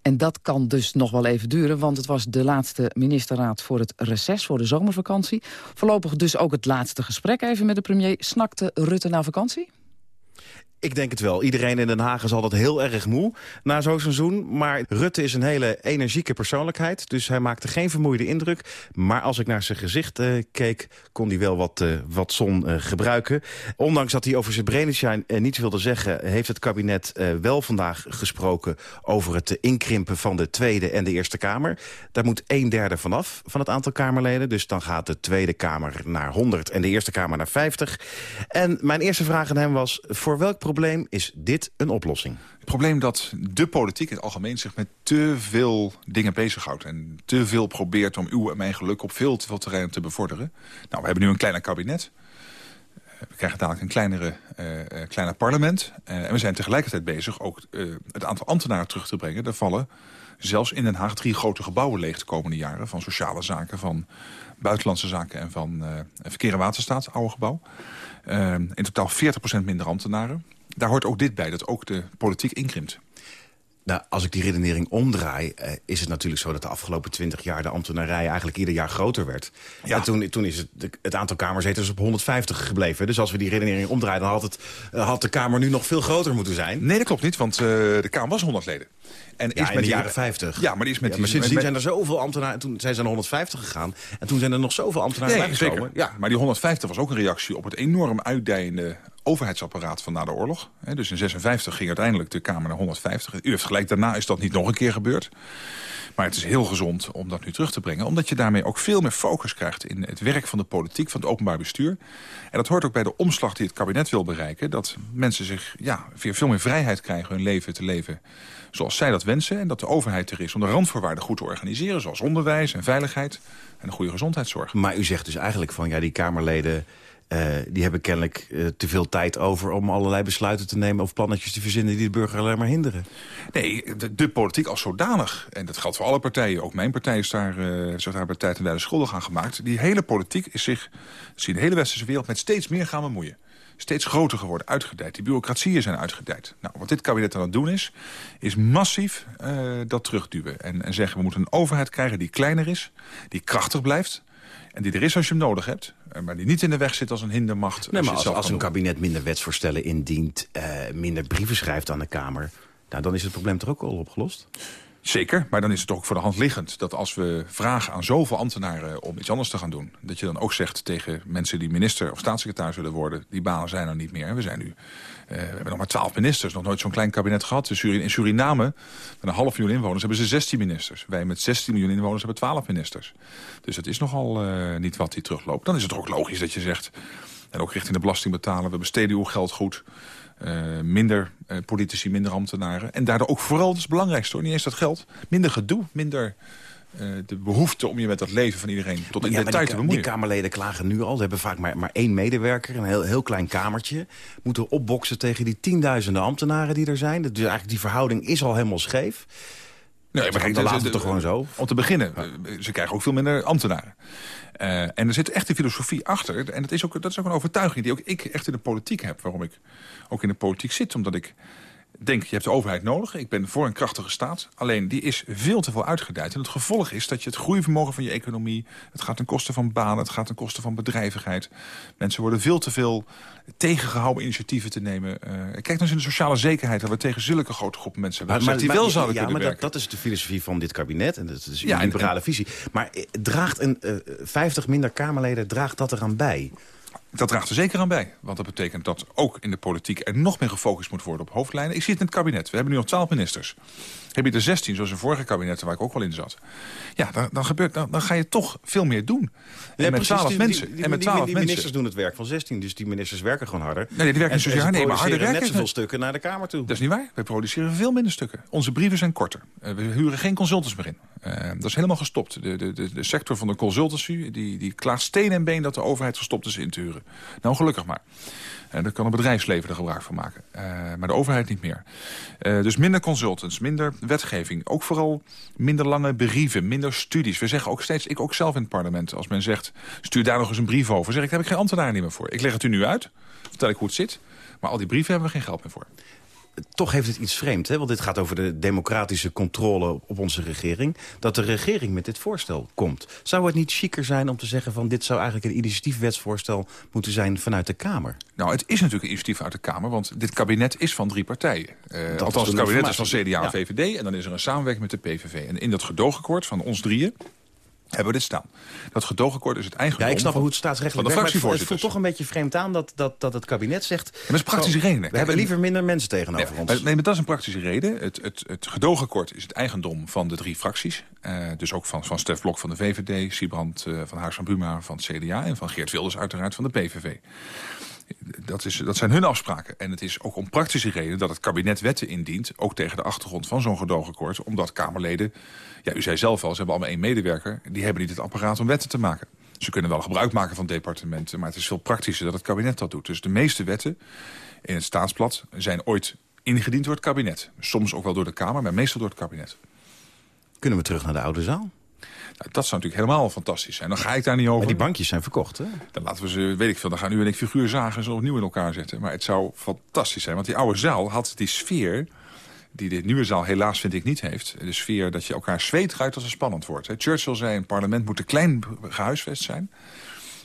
En dat kan dus nog wel even duren, want het was de laatste ministerraad voor het reces, voor de zomervakantie. Voorlopig dus ook het laatste gesprek even met de premier. Snakte Rutte naar vakantie? Ik denk het wel. Iedereen in Den Haag is altijd heel erg moe na zo'n seizoen. Maar Rutte is een hele energieke persoonlijkheid. Dus hij maakte geen vermoeide indruk. Maar als ik naar zijn gezicht uh, keek, kon hij wel wat, uh, wat zon uh, gebruiken. Ondanks dat hij over Srebrenica niets wilde zeggen... heeft het kabinet wel vandaag gesproken over het inkrimpen van de Tweede en de Eerste Kamer. Daar moet een derde vanaf van het aantal Kamerleden. Dus dan gaat de Tweede Kamer naar 100 en de Eerste Kamer naar 50. En mijn eerste vraag aan hem was... voor welk probleem is dit een oplossing? Het probleem dat de politiek in het algemeen zich met te veel dingen bezighoudt... en te veel probeert om uw en mijn geluk op veel te veel terreinen te bevorderen. Nou, we hebben nu een kleiner kabinet. We krijgen dadelijk een kleinere, uh, kleiner parlement. En we zijn tegelijkertijd bezig ook het aantal ambtenaren terug te brengen. Er vallen zelfs in Den Haag drie grote gebouwen leeg de komende jaren. Van sociale zaken, van buitenlandse zaken en van verkeer en waterstaat, oude gebouw. in totaal 40% minder ambtenaren daar hoort ook dit bij, dat ook de politiek inkrimpt. Nou, als ik die redenering omdraai, eh, is het natuurlijk zo... dat de afgelopen twintig jaar de ambtenarij eigenlijk ieder jaar groter werd. En toen, toen is het, het aantal kamerzetels op 150 gebleven. Dus als we die redenering omdraaien, dan had, het, eh, had de Kamer nu nog veel groter moeten zijn. Nee, dat klopt niet, want eh, de Kamer was 100 leden. En Ja, in de die- jaren 50. Ja, maar die is met Ja, die... maar sindsdien met- zijn er zoveel ambtenaren... Toen zijn ze naar 150 gegaan. En toen zijn er nog zoveel ambtenaren Nee, bijgekomen. zeker. Ja, maar die 150 was ook een reactie op het enorm uitdijende overheidsapparaat van na de oorlog. Dus in 56 ging uiteindelijk de Kamer naar 150. U heeft gelijk, daarna is dat niet nog een keer gebeurd. Maar het is heel gezond om dat nu terug te brengen. Omdat je daarmee ook veel meer focus krijgt in het werk van de politiek, van het openbaar bestuur. En dat hoort ook bij de omslag die het kabinet wil bereiken. Dat mensen zich ja, veel meer vrijheid krijgen hun leven te leven zoals zij dat wensen. En dat de overheid er is om de randvoorwaarden goed te organiseren. Zoals onderwijs en veiligheid en een goede gezondheidszorg. Maar u zegt dus eigenlijk van, ja, die Kamerleden... eh, die hebben kennelijk eh, te veel tijd over om allerlei besluiten te nemen... of plannetjes te verzinnen die de burger alleen maar hinderen. Nee, de, de politiek als zodanig, en dat geldt voor alle partijen... ook mijn partij is daar, eh zich daar bij tijd en wijle schuldig aan gemaakt... die hele politiek is zich, zie in de hele westerse wereld... met steeds meer gaan bemoeien. Steeds groter geworden, uitgedijd. Die bureaucratieën zijn uitgedijd. Nou, wat dit kabinet aan het doen is, is massief eh, dat terugduwen. En, en zeggen, we moeten een overheid krijgen die kleiner is... die krachtig blijft... En die er is als je hem nodig hebt. eh, Maar die niet in de weg zit als een hindermacht. Nee, maar als, als een kabinet minder wetsvoorstellen indient... eh, minder brieven schrijft aan de Kamer... Nou, dan is het probleem toch ook al opgelost? Zeker, maar dan is het ook voor de hand liggend... dat als we vragen aan zoveel ambtenaren om iets anders te gaan doen... dat je dan ook zegt tegen mensen die minister of staatssecretaris willen worden... die banen zijn er niet meer. We, zijn nu, eh, we hebben nog maar twaalf ministers, nog nooit zo'n klein kabinet gehad. Dus in Suriname, met een half miljoen inwoners, hebben ze 16 ministers. Wij met 16 miljoen inwoners hebben 12 ministers. Dus het is nogal eh, niet wat die terugloopt. Dan is het ook logisch dat je zegt... en ook richting de belasting betalen, we besteden uw geld goed... Eh, minder eh, politici, minder ambtenaren. En daardoor ook vooral, dat is het belangrijkste hoor, niet eens dat geld. Minder gedoe, minder eh, de behoefte om je met dat leven van iedereen tot in Ja, maar detail te bemoeien. die Kamerleden klagen nu al. Ze hebben vaak maar, maar één medewerker, een heel, heel klein kamertje. Moeten opboksen tegen die tienduizenden ambtenaren die er zijn. Dus eigenlijk die verhouding is al helemaal scheef. Nee, maar kijk, de- laten we het toch gewoon zo. Om te beginnen, eh, ze krijgen ook veel minder ambtenaren. Eh, en er zit echt een filosofie achter. En dat is, ook, dat is ook een overtuiging die ook ik echt in de politiek heb. Waarom ik ook in de politiek zit. Omdat ik denk, je hebt de overheid nodig. Ik ben voor een krachtige staat. Alleen die is veel te veel uitgedijd. En het gevolg is dat je het groeivermogen van je economie... het gaat ten koste van banen, het gaat ten koste van bedrijvigheid. Mensen worden veel te veel tegengehouden initiatieven te nemen. Eh, kijk nou eens in de sociale zekerheid... dat we tegen zulke grote groepen mensen hebben gezegd... die wel zouden ja, kunnen maar dat, dat is de filosofie van dit kabinet. En dat is een Ja, en- liberale visie. Maar eh, draagt een eh, 50 minder Kamerleden, draagt dat eraan bij? Dat draagt er zeker aan bij. Want dat betekent dat ook in de politiek er nog meer gefocust moet worden op hoofdlijnen. Ik zie het in het kabinet. We hebben nu nog twaalf ministers. Heb je er 16, zoals in vorige kabinetten waar ik ook wel in zat. Ja, dan, dan, gebeurt, dan, dan ga je toch veel meer doen. Ja, en met twaalf die- mensen. Die, die, en met die- twaalf die mensen. ministers doen het werk van 16, dus die ministers werken gewoon harder. Nee, die werken En- zozeer en nee, maar harder werken. net zoveel stukken naar de Kamer toe. Dat is niet waar. Wij produceren veel minder stukken. Onze brieven zijn korter. Eh, we huren geen consultants meer in. Eh, dat is helemaal gestopt. De, de, de, de sector van de consultancy die, die klaagt steen en been dat de overheid gestopt is in te huren. Nou, gelukkig maar. En daar kan het bedrijfsleven er gebruik van maken. Eh, maar de overheid niet meer. Eh, dus minder consultants, minder wetgeving. Ook vooral minder lange brieven, minder studies. We zeggen ook steeds, ik ook zelf in het parlement... als men zegt, stuur daar nog eens een brief over... zeg ik, daar heb ik geen ambtenaar meer voor. Ik leg het u nu uit, vertel ik hoe het zit... maar al die brieven hebben we geen geld meer voor. Toch heeft het iets vreemd, hè? want dit gaat over de democratische controle op onze regering. Dat de regering met dit voorstel komt. Zou het niet chiquer zijn om te zeggen van dit zou eigenlijk een initiatiefwetsvoorstel moeten zijn vanuit de Kamer? Nou, het is natuurlijk een initiatief uit de Kamer, want dit kabinet is van drie partijen. Is althans, het kabinet is van. CDA en Ja. VVD en dan is er een samenwerking met de PVV. En in dat gedoogakkoord van ons drieën hebben we dit staan. Dat gedoogakkoord is het eigendom Ja, ik snap van, hoe het staatsrechtelijk van de werkt, maar het voelt- het fractievoorzitters. voelt toch een beetje vreemd aan dat, dat, dat het kabinet zegt... Ja, dat is praktische redenen. We Kijk, hebben en- liever minder mensen tegenover ons. nee, maar dat is een praktische reden. Het, het, het gedoogakkoord is het eigendom van de drie fracties. Eh, dus ook van, van Stef Blok van de VVD, Siebrand eh, van Haars van Buma van het CDA... en van Geert Wilders uiteraard van de PVV. Dat, is, dat zijn hun afspraken. En het is ook om praktische reden dat het kabinet wetten indient... ook tegen de achtergrond van zo'n gedoogakkoord... omdat Kamerleden, ja, u zei zelf al, ze hebben allemaal één medewerker... die hebben niet het apparaat om wetten te maken. Ze kunnen wel gebruik maken van departementen... maar het is veel praktischer dat het kabinet dat doet. Dus de meeste wetten in het staatsblad zijn ooit ingediend door het kabinet. Soms ook wel door de Kamer, maar meestal door het kabinet. Kunnen we terug naar de oude zaal? Nou, dat zou natuurlijk helemaal fantastisch zijn. Dan ga ik daar niet over. Maar die bankjes zijn verkocht, hè? Dan laten we ze, weet ik veel, dan gaan u en ik figuur zagen en ze opnieuw in elkaar zetten. Maar het zou fantastisch zijn, want die oude zaal had die sfeer die de nieuwe zaal helaas, vind ik, niet heeft. De sfeer dat je elkaar zweet uit als het spannend wordt. Hè. Churchill zei, een parlement moet een klein gehuisvest zijn.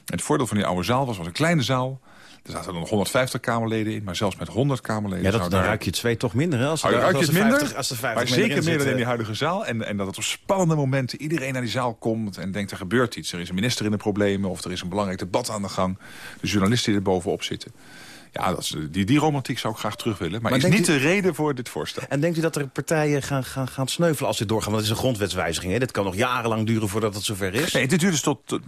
Het voordeel van die oude zaal was, was een kleine zaal. Er zaten er nog 150 Kamerleden in, maar zelfs met 100 Kamerleden... Ja, dat, dan daar- ruik je het zweet toch minder, hè? Als, Oh, je er- ruikt het er minder, 50 als er 50 maar zeker meer dan in die huidige zaal. En, en dat het op spannende momenten iedereen naar die zaal komt... en denkt, er gebeurt iets. Er is een minister in de problemen of er is een belangrijk debat aan de gang. De journalisten die er bovenop zitten. Ja, dat is, die, die romantiek zou ik graag terug willen. Maar, Maar is niet u- de reden voor dit voorstel. En denkt u dat er partijen gaan, gaan, gaan sneuvelen als dit doorgaat? Want het is een grondwetswijziging, hè? Dit kan nog jarenlang duren voordat het zover is. Nee, dit duurt dus tot, tot-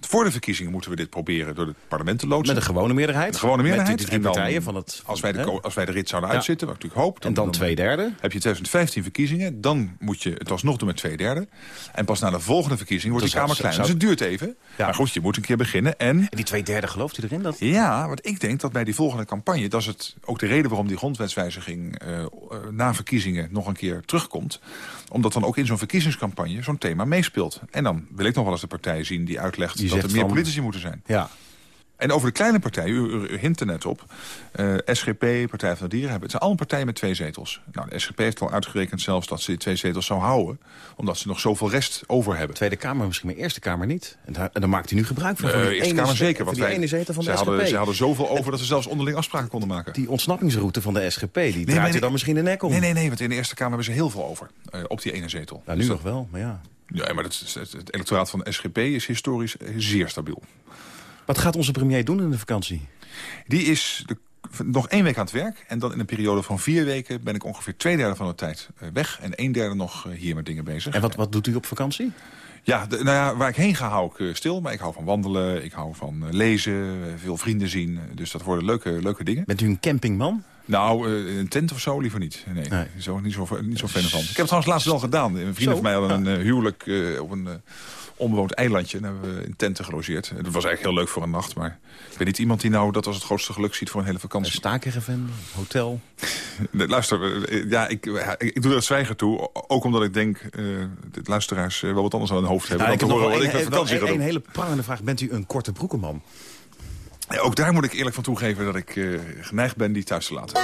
voor de verkiezingen moeten we dit proberen door het parlement te loodsen. Met een gewone meerderheid. Met een gewone Met meerderheid. die drie En dan, partijen van het- als, wij de, als wij de rit zouden Ja. uitzitten, wat ik natuurlijk hoop... En dan twee derde. Heb je 2015 verkiezingen, dan moet je het alsnog doen met twee derde. En pas na de volgende verkiezing wordt Dat Kamer kleiner. Dus het duurt even. Maar goed, je moet een keer beginnen. En, En die twee derde, gelooft u erin? Dat... ja, want ik denk dat bij die volgende campagne... dat is het ook de reden waarom die grondwetswijziging eh, eh, na verkiezingen nog een keer terugkomt. Omdat dan ook in zo'n verkiezingscampagne zo'n thema meespeelt. En dan wil ik nog wel eens de partij zien die uitlegt Die dat er meer van- politici moeten zijn. Ja. En over de kleine partijen, u, u, u hint er net op. eh, SGP, Partij van de Dieren, hebben, het zijn allemaal partijen met twee zetels. Nou, de SGP heeft al uitgerekend zelfs dat ze die twee zetels zou houden. Omdat ze nog zoveel rest over hebben. Tweede Kamer misschien, maar Eerste Kamer niet. En daar, en maakt u nu gebruik van. Van die Eerste ene Kamer ze- zeker. Want die wij, ene zetel van ze, de hadden, SGP. ze hadden zoveel over dat ze zelfs onderling afspraken konden maken. Die ontsnappingsroute van de SGP, die Nee, draait u dan misschien de nek om. Nee, nee, nee, want in de Eerste Kamer hebben ze heel veel over. eh, op die ene zetel. Nou, nu Dus nog wel, maar ja. Ja, maar is, het, het electoraat van de SGP is historisch zeer stabiel. Wat gaat onze premier doen in de vakantie? Die is de, nog één week aan het werk. En dan in een periode van vier weken ben ik ongeveer twee derde van de tijd eh, weg. En een derde nog eh, hier met dingen bezig. En wat, wat doet u op vakantie? Ja, de- nou ja, waar ik heen ga hou ik eh, stil. Maar ik hou van wandelen, ik hou van lezen, veel vrienden zien. Dus dat worden leuke, leuke dingen. Bent u een campingman? Nou, een tent of zo liever niet. Nee, Zo, niet zo, niet zo fan van. Ik heb het trouwens laatst wel gedaan. Een vriend van mij hadden een huwelijk op een onbewoond eilandje. En hebben we in tenten gelogeerd. Het was eigenlijk heel leuk voor een nacht. Maar ik ben niet iemand die nou dat als het grootste geluk ziet voor een hele vakantie. Stakengeven, hotel. Nee, Luister, eh, ja, ik, ik doe dat zwijgen toe. Ook omdat ik denk eh de luisteraars eh, wel wat anders aan hun hoofd hebben. Nou, dan ik horen wel wat ik met een, vakantie een, een hele prangende vraag. Bent u een korte broekenman? Ja, ook daar moet ik eerlijk van toegeven dat ik eh, geneigd ben die thuis te laten.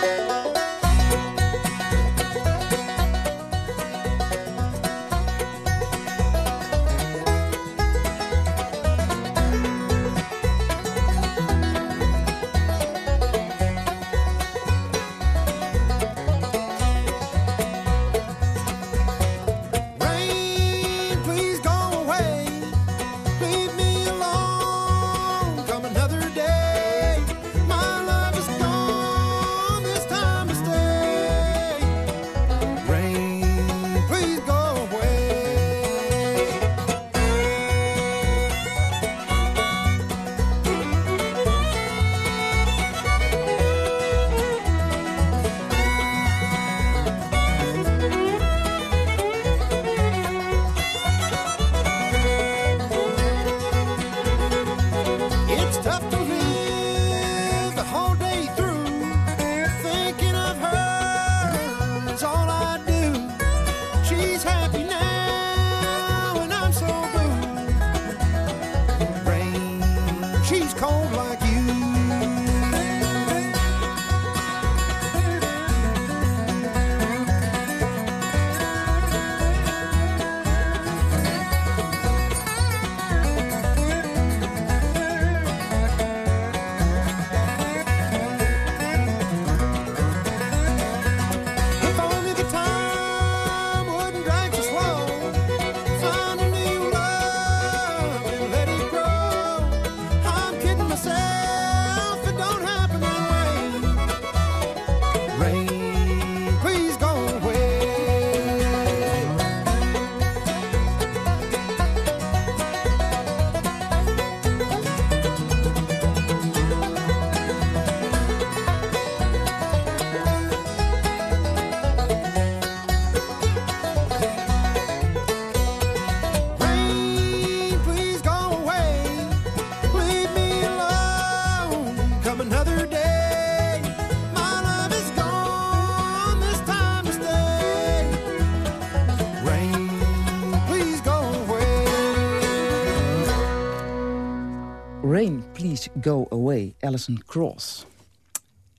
Go Away, Alison Cross.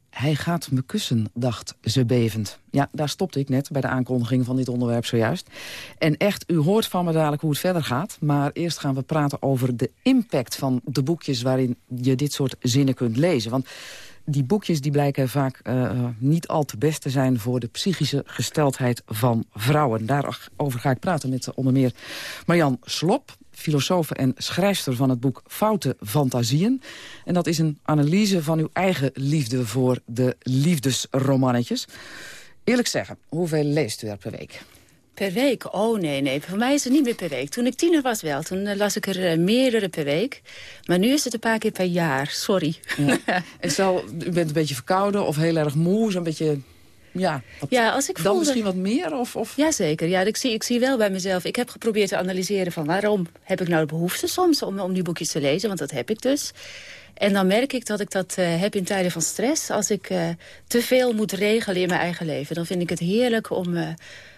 Hij gaat me kussen, dacht ze bevend. Ja, daar stopte ik net bij de aankondiging van dit onderwerp zojuist. En echt, u hoort van me dadelijk hoe het verder gaat. Maar eerst gaan we praten over de impact van de boekjes... waarin je dit soort zinnen kunt lezen. Want die boekjes die blijken vaak uh, niet al te best te zijn... voor de psychische gesteldheid van vrouwen. Daarover ga ik praten met onder meer Marjan Slop filosoof en schrijfster van het boek Foute Fantasieën. En dat is een analyse van uw eigen liefde voor de liefdesromannetjes. Eerlijk zeggen, hoeveel leest u er per week? Per week? Oh nee, nee. Voor mij is het niet meer per week. Toen ik tiener was wel. Toen eh, las ik er uh, meerdere per week. Maar nu is het een paar keer per jaar. Sorry. Ja. en stel, u bent een beetje verkouden of heel erg moe. Zo'n beetje ja, ja als ik dan voelde... misschien wat meer? Of, of... Jazeker, ja, ik, zie, ik zie wel bij mezelf. Ik heb geprobeerd te analyseren van waarom heb ik nou de behoefte soms om, om die boekjes te lezen. Want dat heb ik dus. En dan merk ik dat ik dat uh, heb in tijden van stress. Als ik uh, te veel moet regelen in mijn eigen leven. Dan vind ik het heerlijk om, uh,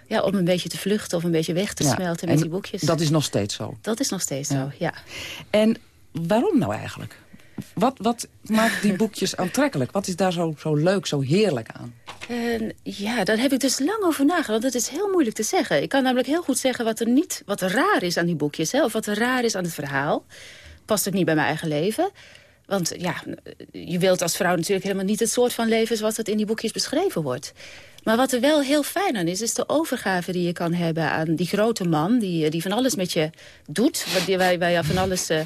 ja, om een beetje te vluchten of een beetje weg te Ja, smelten en met die boekjes. Dat is nog steeds zo. Dat is nog steeds zo, ja. En waarom nou eigenlijk? Wat, wat maakt die boekjes aantrekkelijk? Wat is daar zo, zo leuk, zo heerlijk aan? En ja, daar heb ik dus lang over nagedacht. Het is heel moeilijk te zeggen. Ik kan namelijk heel goed zeggen wat er niet, wat er raar is aan die boekjes. Hè, of wat er raar is aan het verhaal. Past ook niet bij mijn eigen leven. Want ja, je wilt als vrouw natuurlijk helemaal niet het soort van leven... zoals het in die boekjes beschreven wordt. Maar wat er wel heel fijn aan is, is de overgave die je kan hebben aan die grote man... die, die van alles met je doet, waar, waar, waar je van alles... Uh,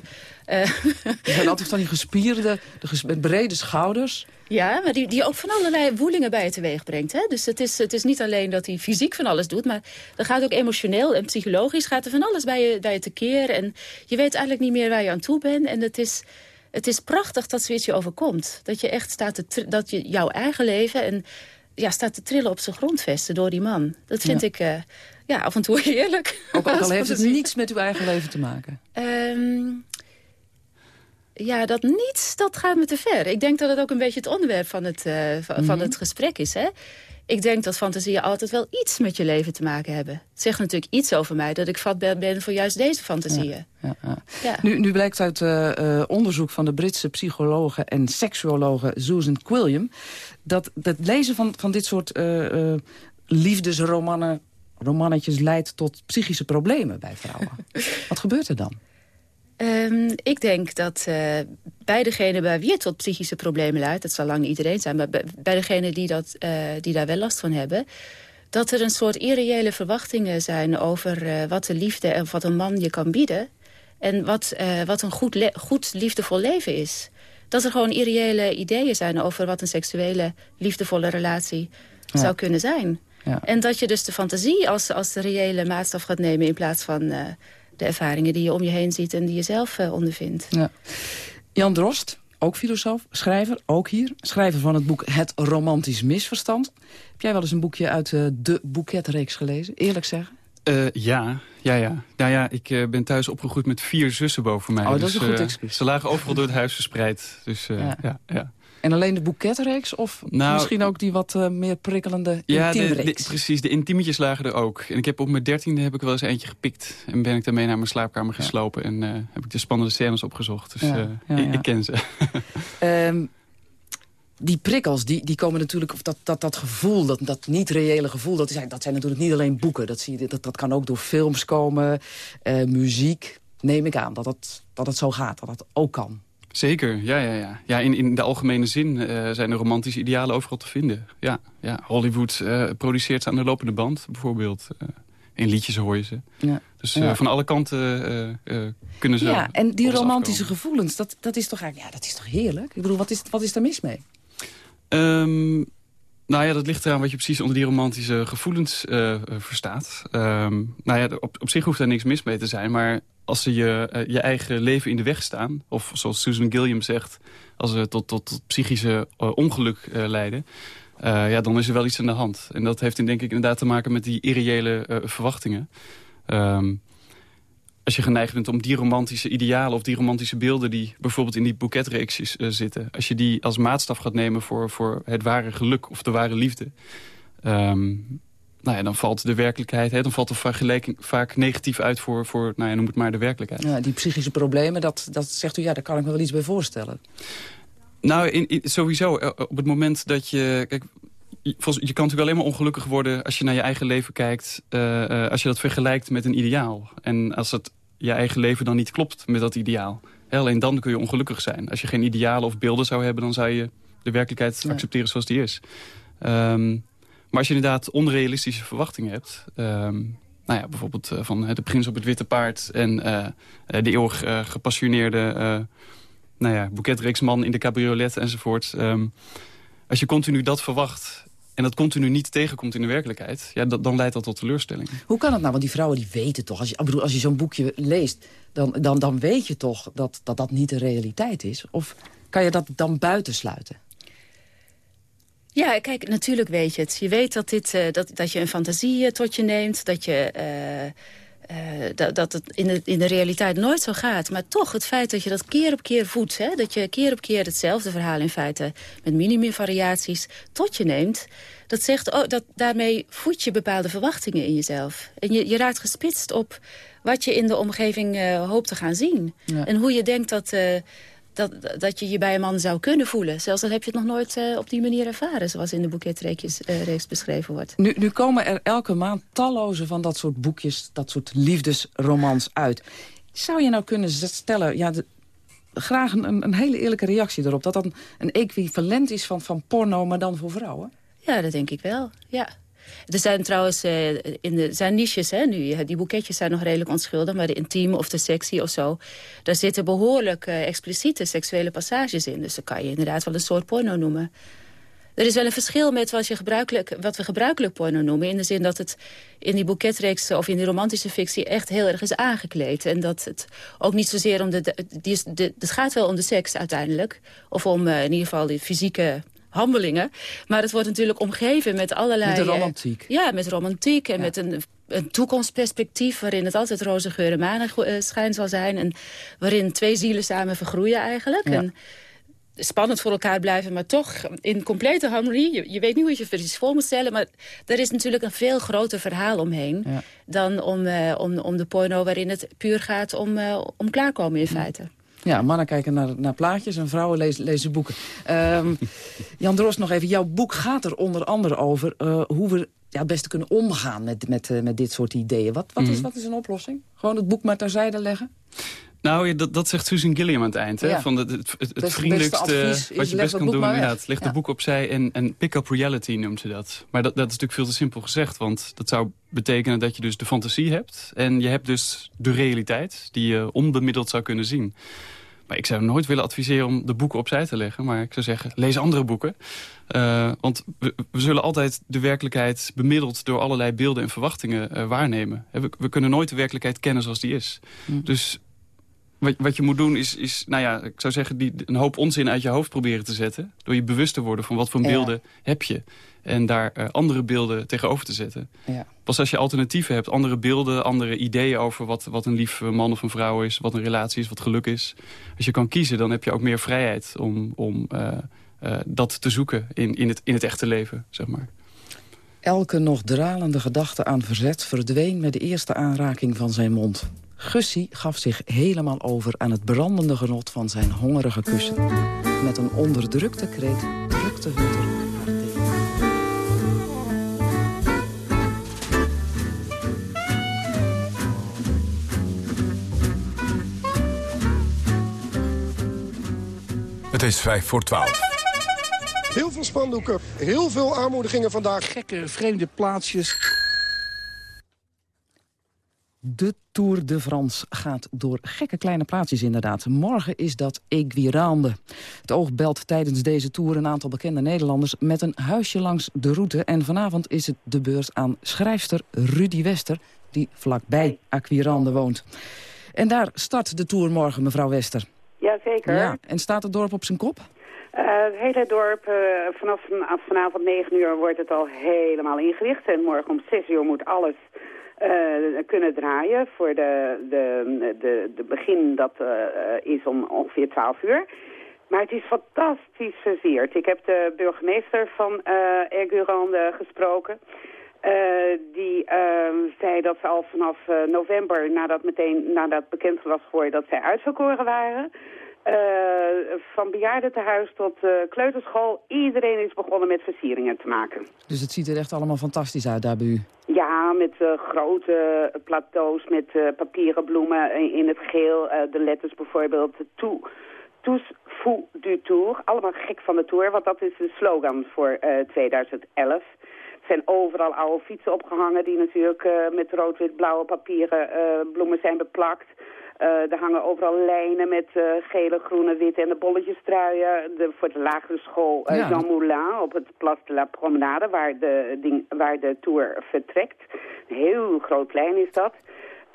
zijn altijd van die gespierde, de ges met brede schouders. Ja, maar die, die ook van allerlei woelingen bij je teweeg brengt. Hè? Dus het is, het is niet alleen dat hij fysiek van alles doet... maar er gaat ook emotioneel en psychologisch gaat er van alles bij je, bij je tekeer. En je weet eigenlijk niet meer waar je aan toe bent. En het is, het is prachtig dat zoiets je overkomt. Dat je echt staat te dat je jouw eigen leven... En, ja, staat te trillen op zijn grondvesten door die man. Dat vind Ja. ik uh, ja, af en toe heerlijk. Ook, al heeft het niets met uw eigen leven te maken. Ehm, ja, dat niets, dat gaat me te ver. Ik denk dat het ook een beetje het onderwerp van het, eh, van, van Mhm. het gesprek is. Hè? Ik denk dat fantasieën altijd wel iets met je leven te maken hebben. Het zegt natuurlijk iets over mij dat ik vatbaar ben voor juist deze fantasieën. Ja, ja. Ja. Nu, nu blijkt uit eh, eh, onderzoek van de Britse psychologe en seksuologe Susan Quilliam... dat het lezen van, van dit soort eh, liefdesromannen, romannetjes leidt tot psychische problemen bij vrouwen. Wat gebeurt er dan? Ehm, ik denk dat eh, bij degene bij wie het tot psychische problemen leidt... dat zal lang niet iedereen zijn, maar bij, bij degene die, dat, eh, die daar wel last van hebben... dat er een soort irreële verwachtingen zijn over eh, wat de liefde en wat een man je kan bieden... en wat, wat een goed, goed liefdevol leven is. Dat er gewoon irreële ideeën zijn over wat een seksuele liefdevolle relatie Ja. zou kunnen zijn. Ja. En dat je dus de fantasie als, als de reële maatstaf gaat nemen... in plaats van de ervaringen die je om je heen ziet en die je zelf eh, ondervindt. Ja. Jan Drost, ook filosoof, schrijver, ook hier. Schrijver van het boek Het Romantisch Misverstand. Heb jij wel eens een boekje uit eh, de boeketreeks gelezen? Eerlijk zeggen? Eh, ja, ja, ja. Nou ja, ik eh, ben thuis opgegroeid met vier zussen boven mij. Oh, dat is dus, een goed excuus. Ze lagen overal door het huis verspreid. Dus eh, Ja. ja. Ja, En alleen de boeketreeks? Of Nou, misschien ook die wat eh, meer prikkelende Ja, de, de- intiemreeks? precies. De intiemetjes lagen er ook. En ik heb op mijn dertiende heb ik wel eens eentje gepikt. En ben ik daarmee naar mijn slaapkamer geslopen. En eh, heb ik de spannende scènes opgezocht. Dus Ja, eh, ik, ken ze. Ehm, die prikkels, die, die komen natuurlijk... Of dat, dat, dat gevoel, dat, dat niet-reële gevoel... Dat, is, dat zijn natuurlijk niet alleen boeken. Dat, zie je, dat, dat kan ook door films komen, muziek. Neem ik aan dat het, dat het zo gaat, dat dat ook kan. Zeker, ja, ja, ja. ja in, in de algemene zin eh, zijn er romantische idealen overal te vinden. Ja, ja. Hollywood eh, produceert ze aan de lopende band, bijvoorbeeld. Eh, in liedjes hoor je ze. Ja. Dus Ja. van alle kanten kunnen ze... Ja, en die romantische gevoelens, dat, dat is toch eigenlijk... Ja, dat is toch heerlijk? Ik bedoel, wat is, wat is daar mis mee? Ehm, nou ja, dat ligt eraan wat je precies onder die romantische gevoelens verstaat. Ehm, nou ja, op, op zich hoeft daar niks mis mee te zijn. Maar als ze je, eh, je eigen leven in de weg staan... of zoals Susan Gilliam zegt... als ze tot, tot, tot psychische eh, ongeluk eh, leiden... ja, dan is er wel iets aan de hand. En dat heeft denk ik inderdaad te maken met die irreële verwachtingen. Ehm, als je geneigd bent om die romantische idealen of die romantische beelden... die bijvoorbeeld in die boeketreeksjes eh, zitten... als je die als maatstaf gaat nemen voor, voor het ware geluk of de ware liefde... ehm, nou ja, dan valt de werkelijkheid, hè, dan valt de vergelijking vaak negatief uit voor, voor nou ja, noem het maar de werkelijkheid. Ja, die psychische problemen, dat, dat zegt u, ja, daar kan ik me wel iets bij voorstellen. Nou, in, in- sowieso. eh, Op het moment dat je... Kijk, je, volgens- je kan natuurlijk alleen maar ongelukkig worden... als je naar je eigen leven kijkt... eh, eh, als je dat vergelijkt met een ideaal. En als het je eigen leven dan niet klopt met dat ideaal. Hè, alleen dan kun je ongelukkig zijn. Als je geen idealen of beelden zou hebben... dan zou je de werkelijkheid accepteren zoals die is. Ehm, maar als je inderdaad onrealistische verwachtingen hebt... ehm, nou ja, bijvoorbeeld eh, van eh, de prins op het witte paard... en eh, de eeuwig gepassioneerde nou ja, boeketreeksman in de cabriolet enzovoort. Ehm, als je continu dat verwacht en dat continu niet tegenkomt in de werkelijkheid... Ja, dat, dan leidt dat tot teleurstelling. Hoe kan het nou? Want die vrouwen die weten toch... als je, bedoel, als je zo'n boekje leest, dan, dan, dan weet je toch dat, dat dat niet de realiteit is? Of kan je dat dan buitensluiten? Ja, kijk, natuurlijk weet je het. Je weet dat, dit, eh, dat, dat je een fantasie eh, tot je neemt. Dat, je, eh, dat, dat het in de, in de realiteit nooit zo gaat. Maar toch, het feit dat je dat keer op keer voedt... Hè, dat je keer op keer hetzelfde verhaal in feite... met minimumvariaties tot je neemt... dat zegt oh, dat daarmee voed je bepaalde verwachtingen in jezelf. En je, je raakt gespitst op wat je in de omgeving eh, hoopt te gaan zien. Ja. En hoe je denkt dat... dat, dat je je bij een man zou kunnen voelen. Zelfs al heb je het nog nooit eh, op die manier ervaren... zoals in de boeketreeks eh, reeks beschreven wordt. Nu, nu komen er elke maand talloze van dat soort boekjes... dat soort liefdesromans uit. Zou je nou kunnen stellen... Ja, de- graag een, een, een hele eerlijke reactie erop... dat dat een, een equivalent is van, van porno, maar dan voor vrouwen? Ja, dat denk ik wel, ja. Er zijn trouwens eh, in de, zijn niches, hè, nu. Die boeketjes zijn nog redelijk onschuldig... maar de intieme of de sexy of zo... daar zitten behoorlijk eh, expliciete seksuele passages in. Dus dat kan je inderdaad wel een soort porno noemen. Er is wel een verschil met wat, je gebruikelijk, wat we gebruikelijk porno noemen... in de zin dat het in die boeketreeks of in die romantische fictie... echt heel erg is aangekleed. En dat het ook niet zozeer om de... de, die is, de het gaat wel om de seks uiteindelijk. Of om eh, in ieder geval die fysieke handelingen. Maar het wordt natuurlijk omgeven met allerlei... Met eh, romantiek. ja, met romantiek en met een, een toekomstperspectief... waarin het altijd roze geur en maneschijn zal zijn. En waarin twee zielen samen vergroeien eigenlijk. Ja. En spannend voor elkaar blijven, maar toch in complete harmonie. Je, je weet niet hoe je je precies voor moet stellen... maar er is natuurlijk een veel groter verhaal omheen... Ja. dan om, eh, om, om de porno waarin het puur gaat om, eh, om klaarkomen in feite. Ja, mannen kijken naar, naar plaatjes en vrouwen lezen, lezen boeken. Ehm, Jan Drost, nog even. Jouw boek gaat er onder andere over eh, hoe we ja, het beste kunnen omgaan met, met, eh, met dit soort ideeën. Wat, wat, is, Mhm. wat is een oplossing? Gewoon het boek maar terzijde leggen? Nou, dat, dat zegt Susan Gilliam aan het eind. Hè? Ja. Van het, het, het, vriendelijkste wat je best kan doen. inderdaad. leg Ja. de boek opzij en, en pick-up reality noemt ze dat. Maar dat, dat is natuurlijk veel te simpel gezegd. Want dat zou betekenen dat je dus de fantasie hebt. En je hebt dus de realiteit die je onbemiddeld zou kunnen zien. Maar ik zou nooit willen adviseren om de boeken opzij te leggen. Maar ik zou zeggen, lees andere boeken. Eh, want we, we zullen altijd de werkelijkheid bemiddeld door allerlei beelden en verwachtingen eh, waarnemen. We, we kunnen nooit de werkelijkheid kennen zoals die is. Hm. Dus wat, wat je moet doen is, is, nou ja, ik zou zeggen, die, een hoop onzin uit je hoofd proberen te zetten. Door je bewust te worden van wat voor Ja. beelden heb je. En daar eh, andere beelden tegenover te zetten. Ja. Pas als je alternatieven hebt, andere beelden, andere ideeën over wat, wat een lief man of een vrouw is, wat een relatie is, wat geluk is. Als je kan kiezen, dan heb je ook meer vrijheid om, om eh, eh, dat te zoeken in, in, het, in het echte leven, zeg maar. Elke nog dralende gedachte aan verzet verdween met de eerste aanraking van zijn mond. Gussie gaf zich helemaal over aan het brandende genot van zijn hongerige kussen. Met een onderdrukte kreet drukte haar Het is vijf voor twaalf. Heel veel spandoeken, heel veel aanmoedigingen vandaag. Gekke, vreemde plaatsjes. De Tour de France gaat door gekke kleine plaatsjes inderdaad. Morgen is dat Eguirande. Het oog belt tijdens deze Tour een aantal bekende Nederlanders... met een huisje langs de route. En vanavond is het de beurt aan schrijfster Rudy Wester... die vlakbij Aquirande woont. En daar start de Tour morgen, mevrouw Wester. Jazeker. Ja, en staat het dorp op zijn kop? Eh, het hele dorp, eh, vanaf van- vanavond 9 uur wordt het al helemaal ingericht. En morgen om 6 uur moet alles eh, kunnen draaien. Voor de, de, de, de begin, dat is om ongeveer 12 uur. Maar het is fantastisch versierd. Ik heb de burgemeester van eh Ergurande gesproken. Eh, die eh, zei dat ze al vanaf eh, november, nadat, meteen, nadat bekend was geworden dat zij uitverkoren waren... Uh, van bejaardentehuis tot uh, kleuterschool. Iedereen is begonnen met versieringen te maken. Dus het ziet er echt allemaal fantastisch uit daar bij u? Ja, met uh, grote plateaus met papieren bloemen in het geel. de letters bijvoorbeeld. Toe, tous fou du tour. Allemaal gek van de tour, want dat is de slogan voor 2011 zijn overal oude fietsen opgehangen die natuurlijk uh, met rood-wit-blauwe papieren uh, bloemen zijn beplakt. Uh, er hangen overal lijnen met gele, groene, witte en de bolletjestruien. De, voor de lagere school ja. Jean Moulin op het Place de la Promenade waar de, ding, waar de tour vertrekt. Een heel groot plein is dat.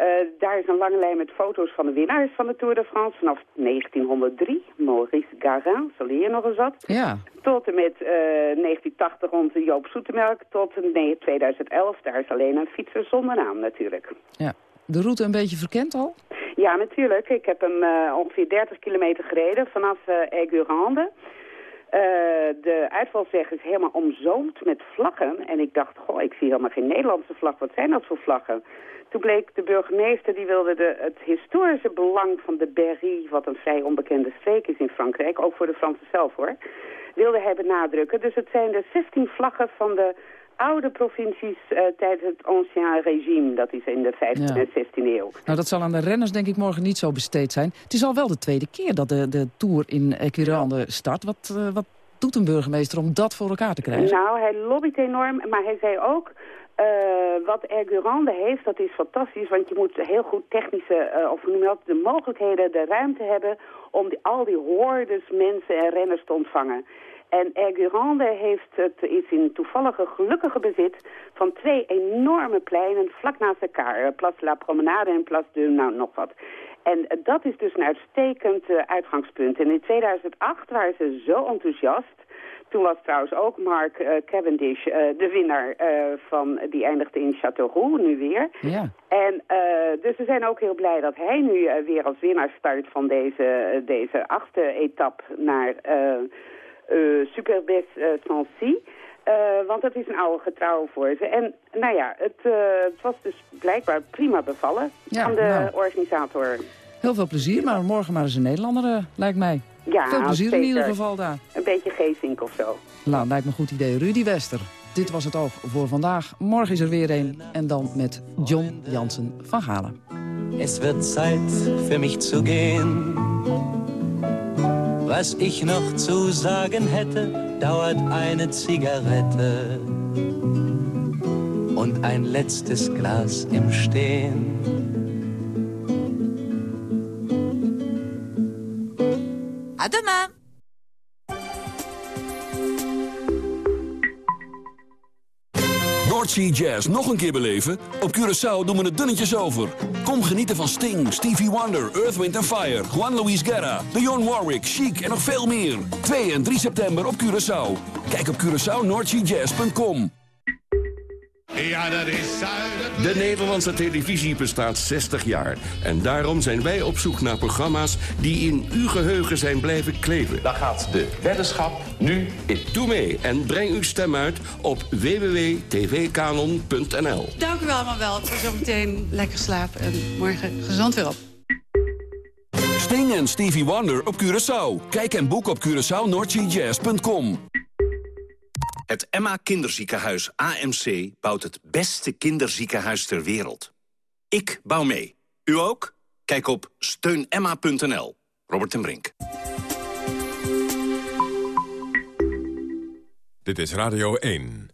Uh, daar is een lange lijn met foto's van de winnaars van de Tour de France vanaf 1903. Maurice Garin, zo leer je nog eens wat. Ja. Tot en met uh, 1980 rond Joop Zoetemelk tot nee, 2011. Daar is alleen een fietser zonder naam natuurlijk. Ja. De route een beetje verkend al? Ja, natuurlijk. Ik heb hem uh, ongeveer 30 kilometer gereden vanaf uh, Aigurande. Uh, de uitvalsweg is helemaal omzoomd met vlaggen. En ik dacht, goh, ik zie helemaal geen Nederlandse vlag. Wat zijn dat voor vlaggen? Toen bleek de burgemeester, die wilde de, het historische belang van de Berry... wat een vrij onbekende streek is in Frankrijk, ook voor de Fransen zelf hoor... wilde hij benadrukken. Dus het zijn de 16 vlaggen van de oude provincies uh, tijdens het Ancien Regime. Dat is in de 15e en 16e eeuw. Nou, dat zal aan de renners denk ik morgen niet zo besteed zijn. Het is al wel de tweede keer dat de, de Tour in Equirande start. Wat, uh, wat doet een burgemeester om dat voor elkaar te krijgen? Nou, hij lobbyt enorm, maar hij zei ook... Uh, wat Ergurande heeft, dat is fantastisch, want je moet heel goed technische, uh, of noem je dat, de mogelijkheden, de ruimte hebben om al die hordes mensen en renners te ontvangen. En Ergurande heeft het, is in toevallige gelukkige bezit van twee enorme pleinen vlak naast elkaar. Place La Promenade en Place de nou nog wat. En dat is dus een uitstekend uitgangspunt. En in 2008 waren ze zo enthousiast toen was trouwens ook Mark uh, Cavendish uh, de winnaar uh, van, die eindigde in Châteauroux, nu weer. Ja. En dus we zijn ook heel blij dat hij nu weer als winnaar start van deze, deze achtste etappe naar Superbes Sancy. want dat is een oude getrouw voor ze. En nou ja, het, het was dus blijkbaar prima bevallen ja, aan de nou. organisator. Heel veel plezier, maar morgen maar eens een Nederlander, lijkt mij. Ja, Veel plezier zeker. in ieder geval daar. Een beetje geesink of zo. Nou, lijkt me een goed idee. Rudy Wester, dit was het oog voor vandaag. Morgen is er weer een en dan met John Jansen van Galen. Es wird Zeit für mich zu gehen. Was ich noch zu sagen hätte, dauert eine Zigarette und ein letztes Glas im Stehen. Noordsea Jazz nog een keer beleven? Op Curaçao doen we het dunnetjes over. Kom genieten van Sting, Stevie Wonder, Earth, Wind Fire... Juan Luis Guerra, Dionne Warwick, Chic en nog veel meer. 2 en 3 september op Curaçao. Kijk op CuraçaoNoordseaJazz.com. Ja, dat is De Nederlandse televisie bestaat 60 jaar. En daarom zijn wij op zoek naar programma's die in uw geheugen zijn blijven kleven. Dan gaat de weddenschap nu in. Doe mee en breng uw stem uit op www.tvkanon.nl. Dank u wel allemaal wel. Voor zometeen lekker slapen en morgen gezond weer op. Sting en Stevie Wonder op Curaçao. Kijk en boek op CuraçaoNoordseaJazz.com. Het Emma Kinderziekenhuis AMC bouwt het beste kinderziekenhuis ter wereld. Ik bouw mee. U ook? Kijk op steunemma.nl. Robert ten Brink. Dit is Radio 1.